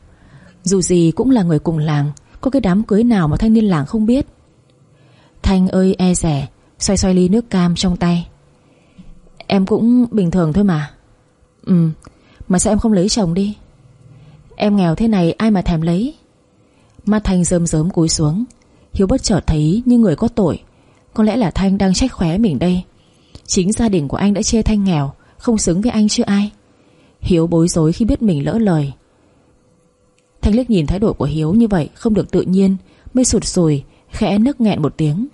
Dù gì cũng là người cùng làng, Có cái đám cưới nào mà thanh niên làng không biết. Thanh ơi e rẻ Xoay xoay ly nước cam trong tay. Em cũng bình thường thôi mà. Ừ Mà sao em không lấy chồng đi? Em nghèo thế này ai mà thèm lấy? Mắt Thanh rơm rớm cúi xuống. Hiếu bất chợt thấy như người có tội. Có lẽ là Thanh đang trách khóe mình đây. Chính gia đình của anh đã chê Thanh nghèo, Không xứng với anh chứ ai. Hiếu bối rối khi biết mình lỡ lời. Thanh liếc nhìn thái độ của Hiếu như vậy, Không được tự nhiên, Mới sụt sùi, Khẽ nức nghẹn một tiếng.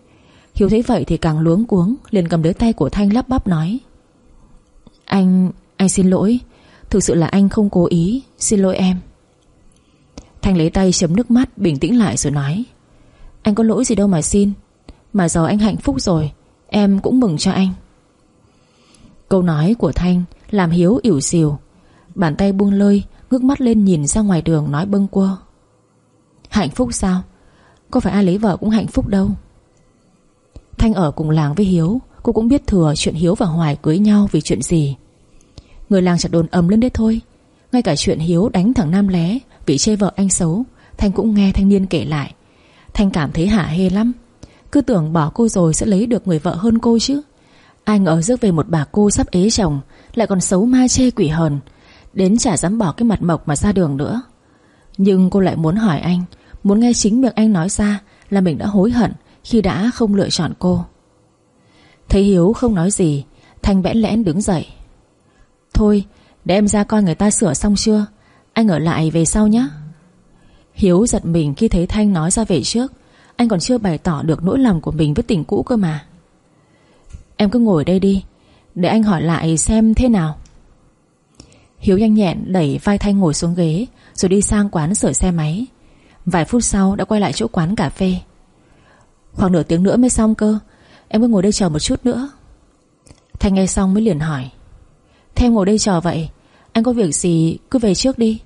Hiếu thấy vậy thì càng luống cuống, liền cầm lấy tay của Thanh lắp bắp nói. Anh... anh xin lỗi. Thực sự là anh không cố ý. Xin lỗi em. Thanh lấy tay chấm nước mắt, bình tĩnh lại rồi nói. Anh có lỗi gì đâu mà xin. Mà giờ anh hạnh phúc rồi, Em cũng mừng cho anh. Câu nói của Thanh Làm Hiếu ỉu xìu. Bàn tay buông lơi, Ngước mắt lên nhìn ra ngoài đường nói bâng quơ. Hạnh phúc sao? Có phải ai lấy vợ cũng hạnh phúc đâu? Thanh ở cùng làng với Hiếu Cô cũng biết thừa chuyện Hiếu và Hoài cưới nhau vì chuyện gì. Người làng chặt đồn ầm lên đấy thôi. Ngay cả chuyện Hiếu đánh thằng Nam Lé Vì chê vợ anh xấu, Thanh cũng nghe thanh niên kể lại. Thanh cảm thấy hả hê lắm. Cứ tưởng bỏ cô rồi sẽ lấy được người vợ hơn cô chứ. Ai ngờ rước về một bà cô sắp ế chồng, Lại còn xấu ma chê quỷ hờn, Đến chả dám bỏ cái mặt mộc mà ra đường nữa. Nhưng cô lại muốn hỏi anh, Muốn nghe chính miệng anh nói ra Là mình đã hối hận khi đã không lựa chọn cô. Thấy Hiếu không nói gì, Thanh bẽn lẽn đứng dậy. Thôi để em ra coi người ta sửa xong chưa? Anh ở lại về sau nhé Hiếu giật mình khi thấy Thanh nói ra về trước. Anh còn chưa bày tỏ được nỗi lòng của mình với tình cũ cơ mà. Em cứ ngồi đây đi, Để anh hỏi lại xem thế nào. Hiếu nhanh nhẹn đẩy vai Thanh ngồi xuống ghế, Rồi đi sang quán sửa xe máy. Vài phút sau đã quay lại chỗ quán cà phê. Khoảng nửa tiếng nữa mới xong cơ Em cứ ngồi đây chờ một chút nữa. Thanh nghe xong mới liền hỏi. Thế em ngồi đây chờ vậy? Anh có việc gì cứ về trước đi.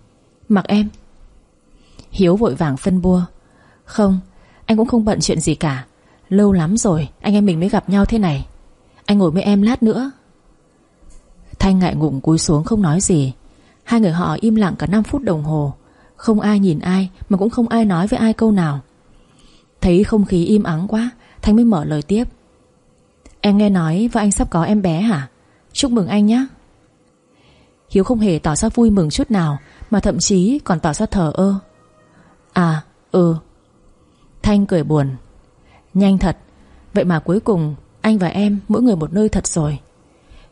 Mặc em. Hiếu vội vàng phân bua. Không, anh cũng không bận chuyện gì cả. Lâu lắm rồi, anh em mình mới gặp nhau thế này. Anh ngồi với em lát nữa. Thanh ngại ngùng cúi xuống không nói gì. Hai người họ im lặng cả 5 phút đồng hồ. Không ai nhìn ai, Mà cũng không ai nói với ai câu nào. Thấy không khí im ắng quá, Thanh mới mở lời tiếp. Em nghe nói vợ anh sắp có em bé hả? Chúc mừng anh nhé Hiếu không hề tỏ ra vui mừng chút nào, Mà thậm chí còn tỏ ra thờ ơ. À ừ. Thanh cười buồn. Nhanh thật. Vậy mà cuối cùng, anh và em mỗi người một nơi thật rồi.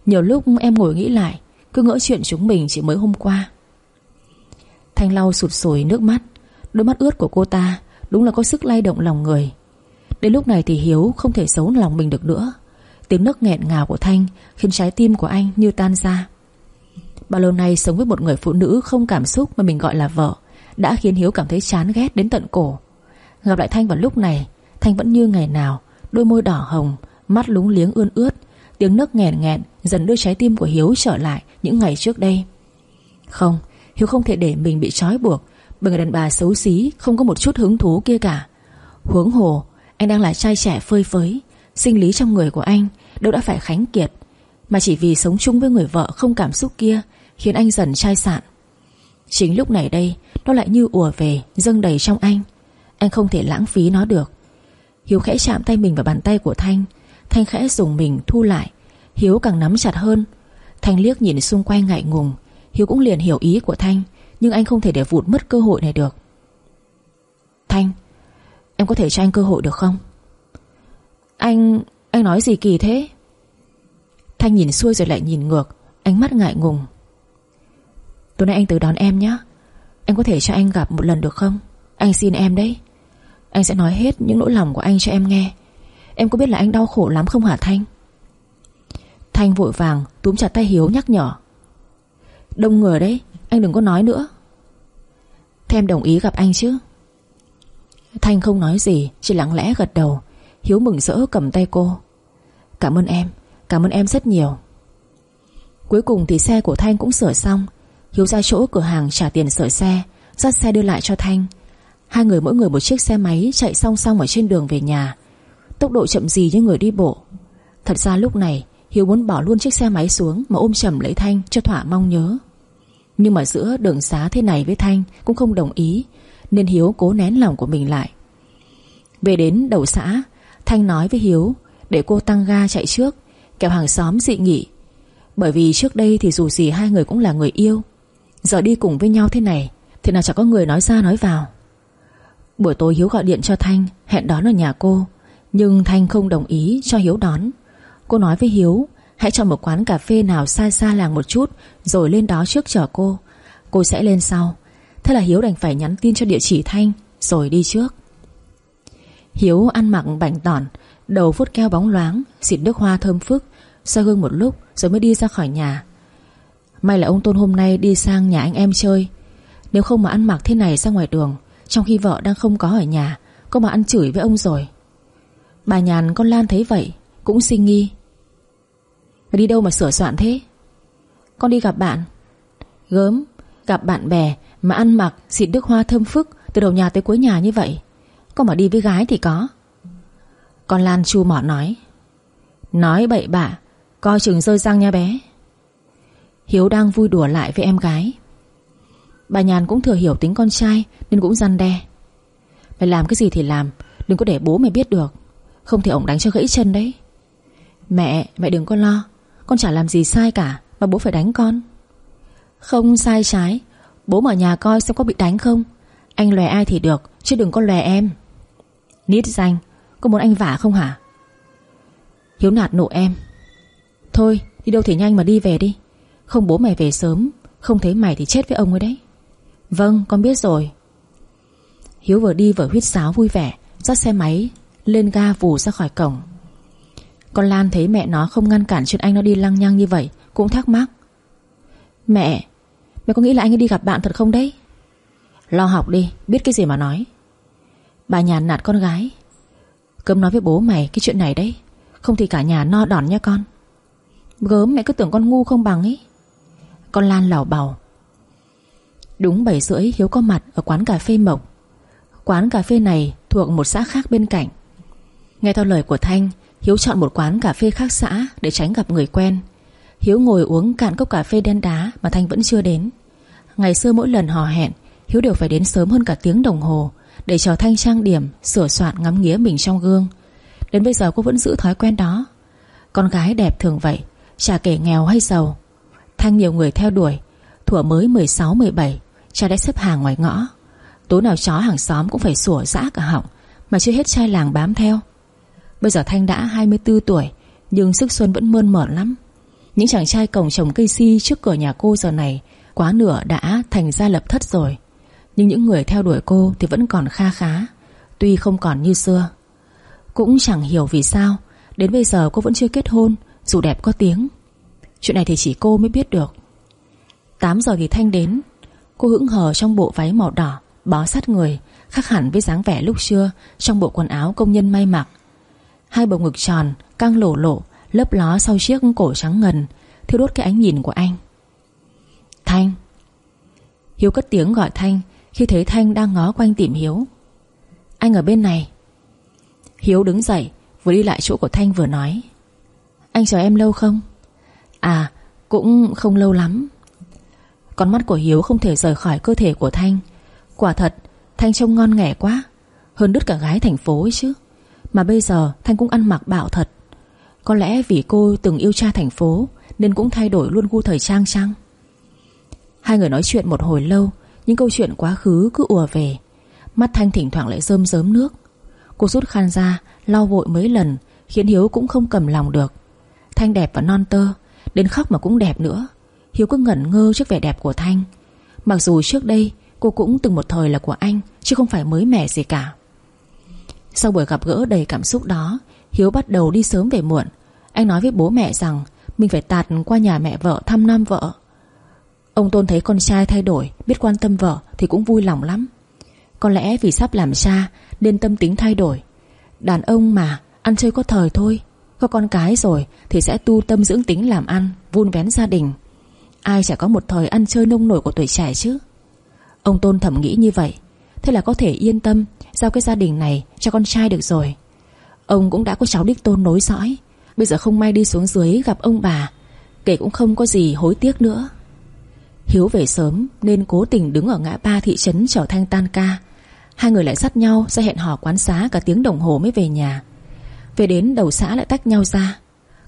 Nhiều lúc em ngồi nghĩ lại, Cứ ngỡ chuyện chúng mình chỉ mới hôm qua. Thanh lau sụt sùi nước mắt. Đôi mắt ướt của cô ta Đúng là có sức lay động lòng người. Đến lúc này thì Hiếu không thể xấu lòng mình được nữa. Tiếng nấc nghẹn ngào của Thanh Khiến trái tim của anh như tan ra. Bao lâu nay sống với một người phụ nữ Không cảm xúc mà mình gọi là vợ Đã khiến Hiếu cảm thấy chán ghét đến tận cổ. Gặp lại Thanh vào lúc này, Thanh vẫn như ngày nào, Đôi môi đỏ hồng, Mắt lúng liếng ươn ướt, Tiếng nấc nghẹn nghẹn Dần đưa trái tim của Hiếu trở lại những ngày trước đây. Không, Hiếu không thể để mình bị trói buộc, Bởi người đàn bà xấu xí Không có một chút hứng thú kia cả. Huống hồ, Anh đang là trai trẻ phơi phới Sinh lý trong người của anh Đâu đã phải khánh kiệt, Mà chỉ vì sống chung với người vợ không cảm xúc kia Khiến anh dần chai sạn. Chính lúc này đây, Nó lại như ùa về, Dâng đầy trong anh. Anh không thể lãng phí nó được. Hiếu khẽ chạm tay mình vào bàn tay của Thanh. Thanh khẽ dùng mình thu lại. Hiếu càng nắm chặt hơn. Thanh liếc nhìn xung quanh ngại ngùng. Hiếu cũng liền hiểu ý của Thanh, Nhưng anh không thể để vụt mất cơ hội này được. Thanh, Em có thể cho anh cơ hội được không? Anh Anh nói gì kỳ thế? Thanh nhìn xuôi rồi lại nhìn ngược, Ánh mắt ngại ngùng. Tối nay anh tới đón em nhé Em có thể cho anh gặp một lần được không? Anh xin em đấy. Anh sẽ nói hết những nỗi lòng của anh cho em nghe. Em có biết là anh đau khổ lắm không hả Thanh? Thanh vội vàng túm chặt tay Hiếu nhắc nhở. Đông người đấy, Anh đừng có nói nữa. Thế em đồng ý gặp anh chứ. Thanh không nói gì, Chỉ lặng lẽ gật đầu. Hiếu mừng rỡ cầm tay cô. Cảm ơn em, Cảm ơn em rất nhiều. Cuối cùng thì xe của Thanh cũng sửa xong. Hiếu ra chỗ cửa hàng trả tiền sửa xe, Dắt xe đưa lại cho Thanh. Hai người mỗi người một chiếc xe máy Chạy song song ở trên đường về nhà. Tốc độ chậm gì như người đi bộ. Thật ra lúc này, Hiếu muốn bỏ luôn chiếc xe máy xuống Mà ôm chầm lấy Thanh cho thỏa mong nhớ. Nhưng mà giữa đường xá thế này với Thanh Cũng không đồng ý, Nên Hiếu cố nén lòng của mình lại. Về đến đầu xã Thanh nói với Hiếu, Để cô tăng ga chạy trước Kẻo hàng xóm dị nghị. Bởi vì trước đây thì dù gì hai người cũng là người yêu, Giờ đi cùng với nhau thế này, Thì nào chẳng có người nói ra nói vào. Buổi tối Hiếu gọi điện cho Thanh, Hẹn đón ở nhà cô, Nhưng Thanh không đồng ý cho Hiếu đón. Cô nói với Hiếu, Hãy chọn một quán cà phê nào xa xa làng một chút, Rồi lên đó trước chở cô. Cô sẽ lên sau. Thế là Hiếu đành phải nhắn tin cho địa chỉ Thanh, Rồi đi trước. Hiếu ăn mặc bảnh tỏn, Đầu phút keo bóng loáng, Xịt nước hoa thơm phức. Soi gương một lúc, rồi mới đi ra khỏi nhà. May là ông Tôn hôm nay đi sang nhà anh em chơi. Nếu không mà ăn mặc thế này ra ngoài đường, Trong khi vợ đang không có ở nhà, Có mà ăn chửi với ông rồi. Bà nhàn con Lan thấy vậy, Cũng suy nghi. Đi đâu mà sửa soạn thế? Con đi gặp bạn. Gớm, Gặp bạn bè mà ăn mặc xịt nước hoa thơm phức Từ đầu nhà tới cuối nhà như vậy. Có mà đi với gái thì có. Con Lan chu mỏ nói Nói bậy bạ Coi chừng rơi răng nha bé. Hiếu đang vui đùa lại với em gái. Bà Nhàn cũng thừa hiểu tính con trai Nên cũng răn đe. Mày làm cái gì thì làm Đừng có để bố mày biết được. Không thì ổng đánh cho gãy chân đấy. Mẹ, mẹ đừng có lo Con chả làm gì sai cả Mà bố phải đánh con. Không sai trái Bố mở nhà coi xem có bị đánh không. Anh lòe ai thì được Chứ đừng có lòe em. Nít danh. Có muốn anh vả không hả? Hiếu nạt nộ em. Thôi, đi đâu thì nhanh mà đi về đi. Không bố mày về sớm, Không thấy mày thì chết với ông ấy đấy. Vâng con biết rồi. Hiếu vừa đi vừa huyết sáo vui vẻ, Dắt xe máy Lên ga vù ra khỏi cổng. Con Lan thấy mẹ nó không ngăn cản chuyện anh nó đi lăng nhăng như vậy, Cũng thắc mắc. Mẹ Mẹ có nghĩ là anh ấy đi gặp bạn thật không đấy? Lo học đi, Biết cái gì mà nói. Bà nhàn nạt con gái. Cấm nói với bố mày cái chuyện này đấy. Không thì cả nhà no đòn nha con. Gớm mẹ cứ tưởng con ngu không bằng ấy Con Lan lảo bảo Đúng 7 rưỡi, Hiếu có mặt ở quán cà phê Mộc. Quán cà phê này thuộc một xã khác bên cạnh. Nghe theo lời của Thanh, Hiếu chọn một quán cà phê khác xã Để tránh gặp người quen. Hiếu ngồi uống cạn cốc cà phê đen đá Mà Thanh vẫn chưa đến. Ngày xưa mỗi lần hò hẹn, Hiếu đều phải đến sớm hơn cả tiếng đồng hồ. Để chờ Thanh trang điểm, Sửa soạn ngắm nghía mình trong gương. Đến bây giờ cô vẫn giữ thói quen đó. Con gái đẹp thường vậy, Chả kể nghèo hay giàu. Thanh nhiều người theo đuổi Thủa mới 16-17 Cha đã xếp hàng ngoài ngõ. Tối nào chó hàng xóm cũng phải sủa dã cả họng, Mà chưa hết trai làng bám theo. Bây giờ Thanh đã 24 tuổi, Nhưng sức xuân vẫn mơn mởn lắm. Những chàng trai cổng trồng cây si trước cửa nhà cô giờ này Quá nửa đã thành ra lập thất rồi. Nhưng những người theo đuổi cô Thì vẫn còn kha khá Tuy không còn như xưa. Cũng chẳng hiểu vì sao Đến bây giờ cô vẫn chưa kết hôn Dù đẹp có tiếng. Chuyện này thì chỉ cô mới biết được. 8 giờ thì Thanh đến Cô hững hờ trong bộ váy màu đỏ Bó sát người Khác hẳn với dáng vẻ lúc xưa Trong bộ quần áo công nhân may mặc. Hai bầu ngực tròn, căng lổ lộ Lấp ló sau chiếc cổ trắng ngần Thiêu đốt cái ánh nhìn của anh. Thanh. Hiếu cất tiếng gọi Thanh khi thấy Thanh đang ngó quanh tìm Hiếu. Anh ở bên này. Hiếu đứng dậy, Vừa đi lại chỗ của Thanh vừa nói. Anh chờ em lâu không? À cũng không lâu lắm. Con mắt của Hiếu không thể rời khỏi cơ thể của Thanh. Quả thật, Thanh trông ngon nghẻ quá. Hơn đứt cả gái thành phố ấy chứ. Mà bây giờ, Thanh cũng ăn mặc bạo thật. Có lẽ vì cô từng yêu cha thành phố, Nên cũng thay đổi luôn gu thời trang chăng? Hai người nói chuyện một hồi lâu những câu chuyện quá khứ cứ ùa về. Mắt Thanh thỉnh thoảng lại rơm rớm nước. Cô rút khăn ra, Lau vội mấy lần, Khiến Hiếu cũng không cầm lòng được. Thanh đẹp và non tơ, Đến khóc mà cũng đẹp nữa. Hiếu cứ ngẩn ngơ trước vẻ đẹp của Thanh. Mặc dù trước đây, cô cũng từng một thời là của anh, Chứ không phải mới mẻ gì cả. Sau buổi gặp gỡ đầy cảm xúc đó, Hiếu bắt đầu đi sớm về muộn. Anh nói với bố mẹ rằng Mình phải tạt qua nhà mẹ vợ thăm nam vợ. Ông Tôn thấy con trai thay đổi, Biết quan tâm vợ thì cũng vui lòng lắm. Có lẽ vì sắp làm cha Nên tâm tính thay đổi. Đàn ông mà, ăn chơi có thời thôi. Có con cái rồi thì sẽ tu tâm dưỡng tính làm ăn, Vun vén gia đình. Ai chả có một thời ăn chơi nông nổi của tuổi trẻ chứ? Ông Tôn thầm nghĩ như vậy. Thế là có thể yên tâm, Giao cái gia đình này cho con trai được rồi. Ông cũng đã có cháu đích tôn nối dõi. Bây giờ không may đi xuống dưới gặp ông bà, Kể cũng không có gì hối tiếc nữa. Hiếu về sớm Nên cố tình đứng ở ngã ba thị trấn Trở Thanh tan ca. Hai người lại dắt nhau ra hẹn hò quán xá Cả tiếng đồng hồ mới về nhà. Về đến đầu xã lại tách nhau ra.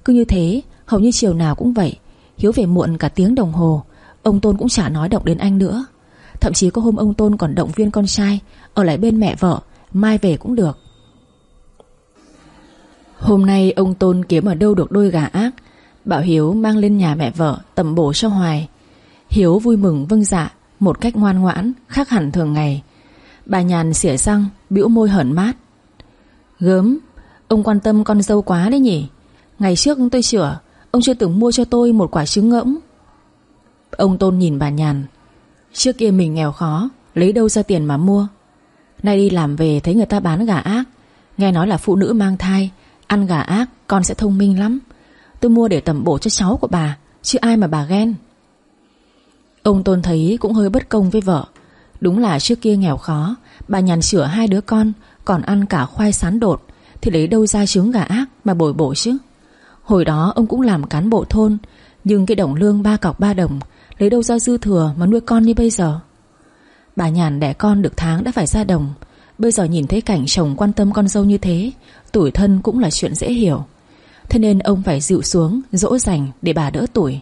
Cứ như thế, hầu như chiều nào cũng vậy, Hiếu về muộn cả tiếng đồng hồ. Ông Tôn cũng chả nói động đến anh nữa. Thậm chí có hôm ông Tôn còn động viên con trai, Ở lại bên mẹ vợ, Mai về cũng được. Hôm nay ông Tôn kiếm ở đâu được đôi gà ác? Bảo Hiếu mang lên nhà mẹ vợ Tầm bổ cho Hoài. Hiếu vui mừng vâng dạ Một cách ngoan ngoãn, khác hẳn thường ngày. Bà nhàn xỉa răng, bĩu môi hởn mát. Gớm, Ông quan tâm con dâu quá đấy nhỉ? Ngày trước tôi sửa Ông chưa từng mua cho tôi một quả trứng ngỗng. Ông Tôn nhìn bà nhàn. Trước kia mình nghèo khó, Lấy đâu ra tiền mà mua? Nay đi làm về thấy người ta bán gà ác. Nghe nói là phụ nữ mang thai, Ăn gà ác, con sẽ thông minh lắm. Tôi mua để tẩm bổ cho cháu của bà, Chứ ai mà bà ghen. Ông Tôn thấy cũng hơi bất công với vợ. Đúng là trước kia nghèo khó, Bà nhàn sửa hai đứa con, Còn ăn cả khoai sán đột, Thì lấy đâu ra trứng gà ác mà bồi bổ chứ? Hồi đó ông cũng làm cán bộ thôn, Nhưng cái đồng lương ba cọc ba đồng, Lấy đâu ra dư thừa mà nuôi con như bây giờ? Bà nhàn đẻ con được tháng đã phải ra đồng, Bây giờ nhìn thấy cảnh chồng quan tâm con dâu như thế, Tuổi thân cũng là chuyện dễ hiểu. Thế nên ông phải dịu xuống, Dỗ dành để bà đỡ tuổi.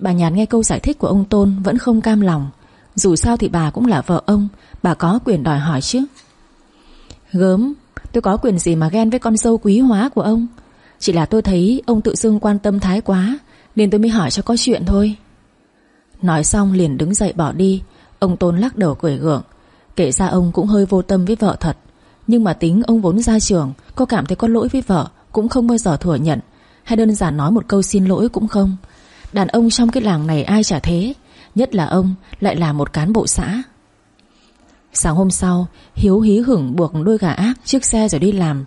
Bà nhàn nghe câu giải thích của ông Tôn Vẫn không cam lòng. Dù sao thì bà cũng là vợ ông, Bà có quyền đòi hỏi chứ. Gớm, Tôi có quyền gì mà ghen với con dâu quý hóa của ông? Chỉ là tôi thấy ông tự dưng quan tâm thái quá, Nên tôi mới hỏi cho có chuyện thôi. Nói xong liền đứng dậy bỏ đi. Ông Tôn lắc đầu cười gượng. Kể ra ông cũng hơi vô tâm với vợ thật. Nhưng mà tính ông vốn ra trường Có cảm thấy có lỗi với vợ, Cũng không bao giờ thừa nhận. Hay đơn giản nói một câu xin lỗi cũng không. Đàn ông trong cái làng này ai chả thế, Nhất là ông lại là một cán bộ xã. Sáng hôm sau, Hiếu hí hửng buộc đôi gà ác chiếc xe rồi đi làm.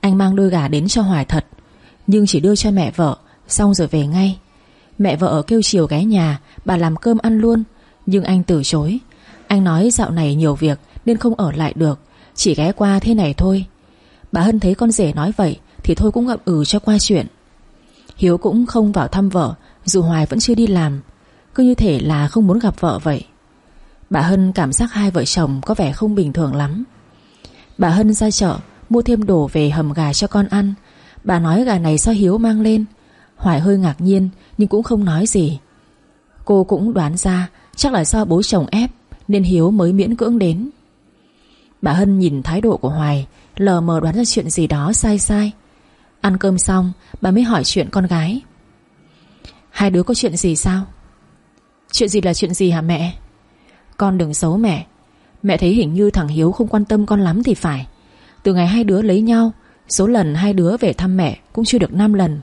Anh mang đôi gà đến cho Hoài thật, Nhưng chỉ đưa cho mẹ vợ, Xong rồi về ngay. Mẹ vợ kêu chiều ghé nhà, Bà làm cơm ăn luôn, Nhưng anh từ chối. Anh nói dạo này nhiều việc Nên không ở lại được, Chỉ ghé qua thế này thôi. Bà Hân thấy con rể nói vậy Thì thôi cũng ngậm ừ cho qua chuyện. Hiếu cũng không vào thăm vợ dù Hoài vẫn chưa đi làm, Cứ như thể là không muốn gặp vợ vậy. Bà Hân cảm giác hai vợ chồng Có vẻ không bình thường lắm. Bà Hân ra chợ, Mua thêm đồ về hầm gà cho con ăn. Bà nói gà này do Hiếu mang lên. Hoài hơi ngạc nhiên, Nhưng cũng không nói gì. Cô cũng đoán ra, Chắc là do bố chồng ép, Nên Hiếu mới miễn cưỡng đến. Bà Hân nhìn thái độ của Hoài, Lờ mờ đoán ra chuyện gì đó sai sai. Ăn cơm xong, Bà mới hỏi chuyện con gái. Hai đứa có chuyện gì sao? Chuyện gì là chuyện gì hả mẹ? Con đừng xấu mẹ. Mẹ thấy hình như thằng Hiếu không quan tâm con lắm thì phải. Từ ngày hai đứa lấy nhau, Số lần hai đứa về thăm mẹ Cũng chưa được 5 lần.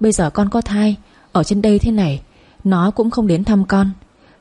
Bây giờ con có thai, Ở trên đây thế này, Nó cũng không đến thăm con.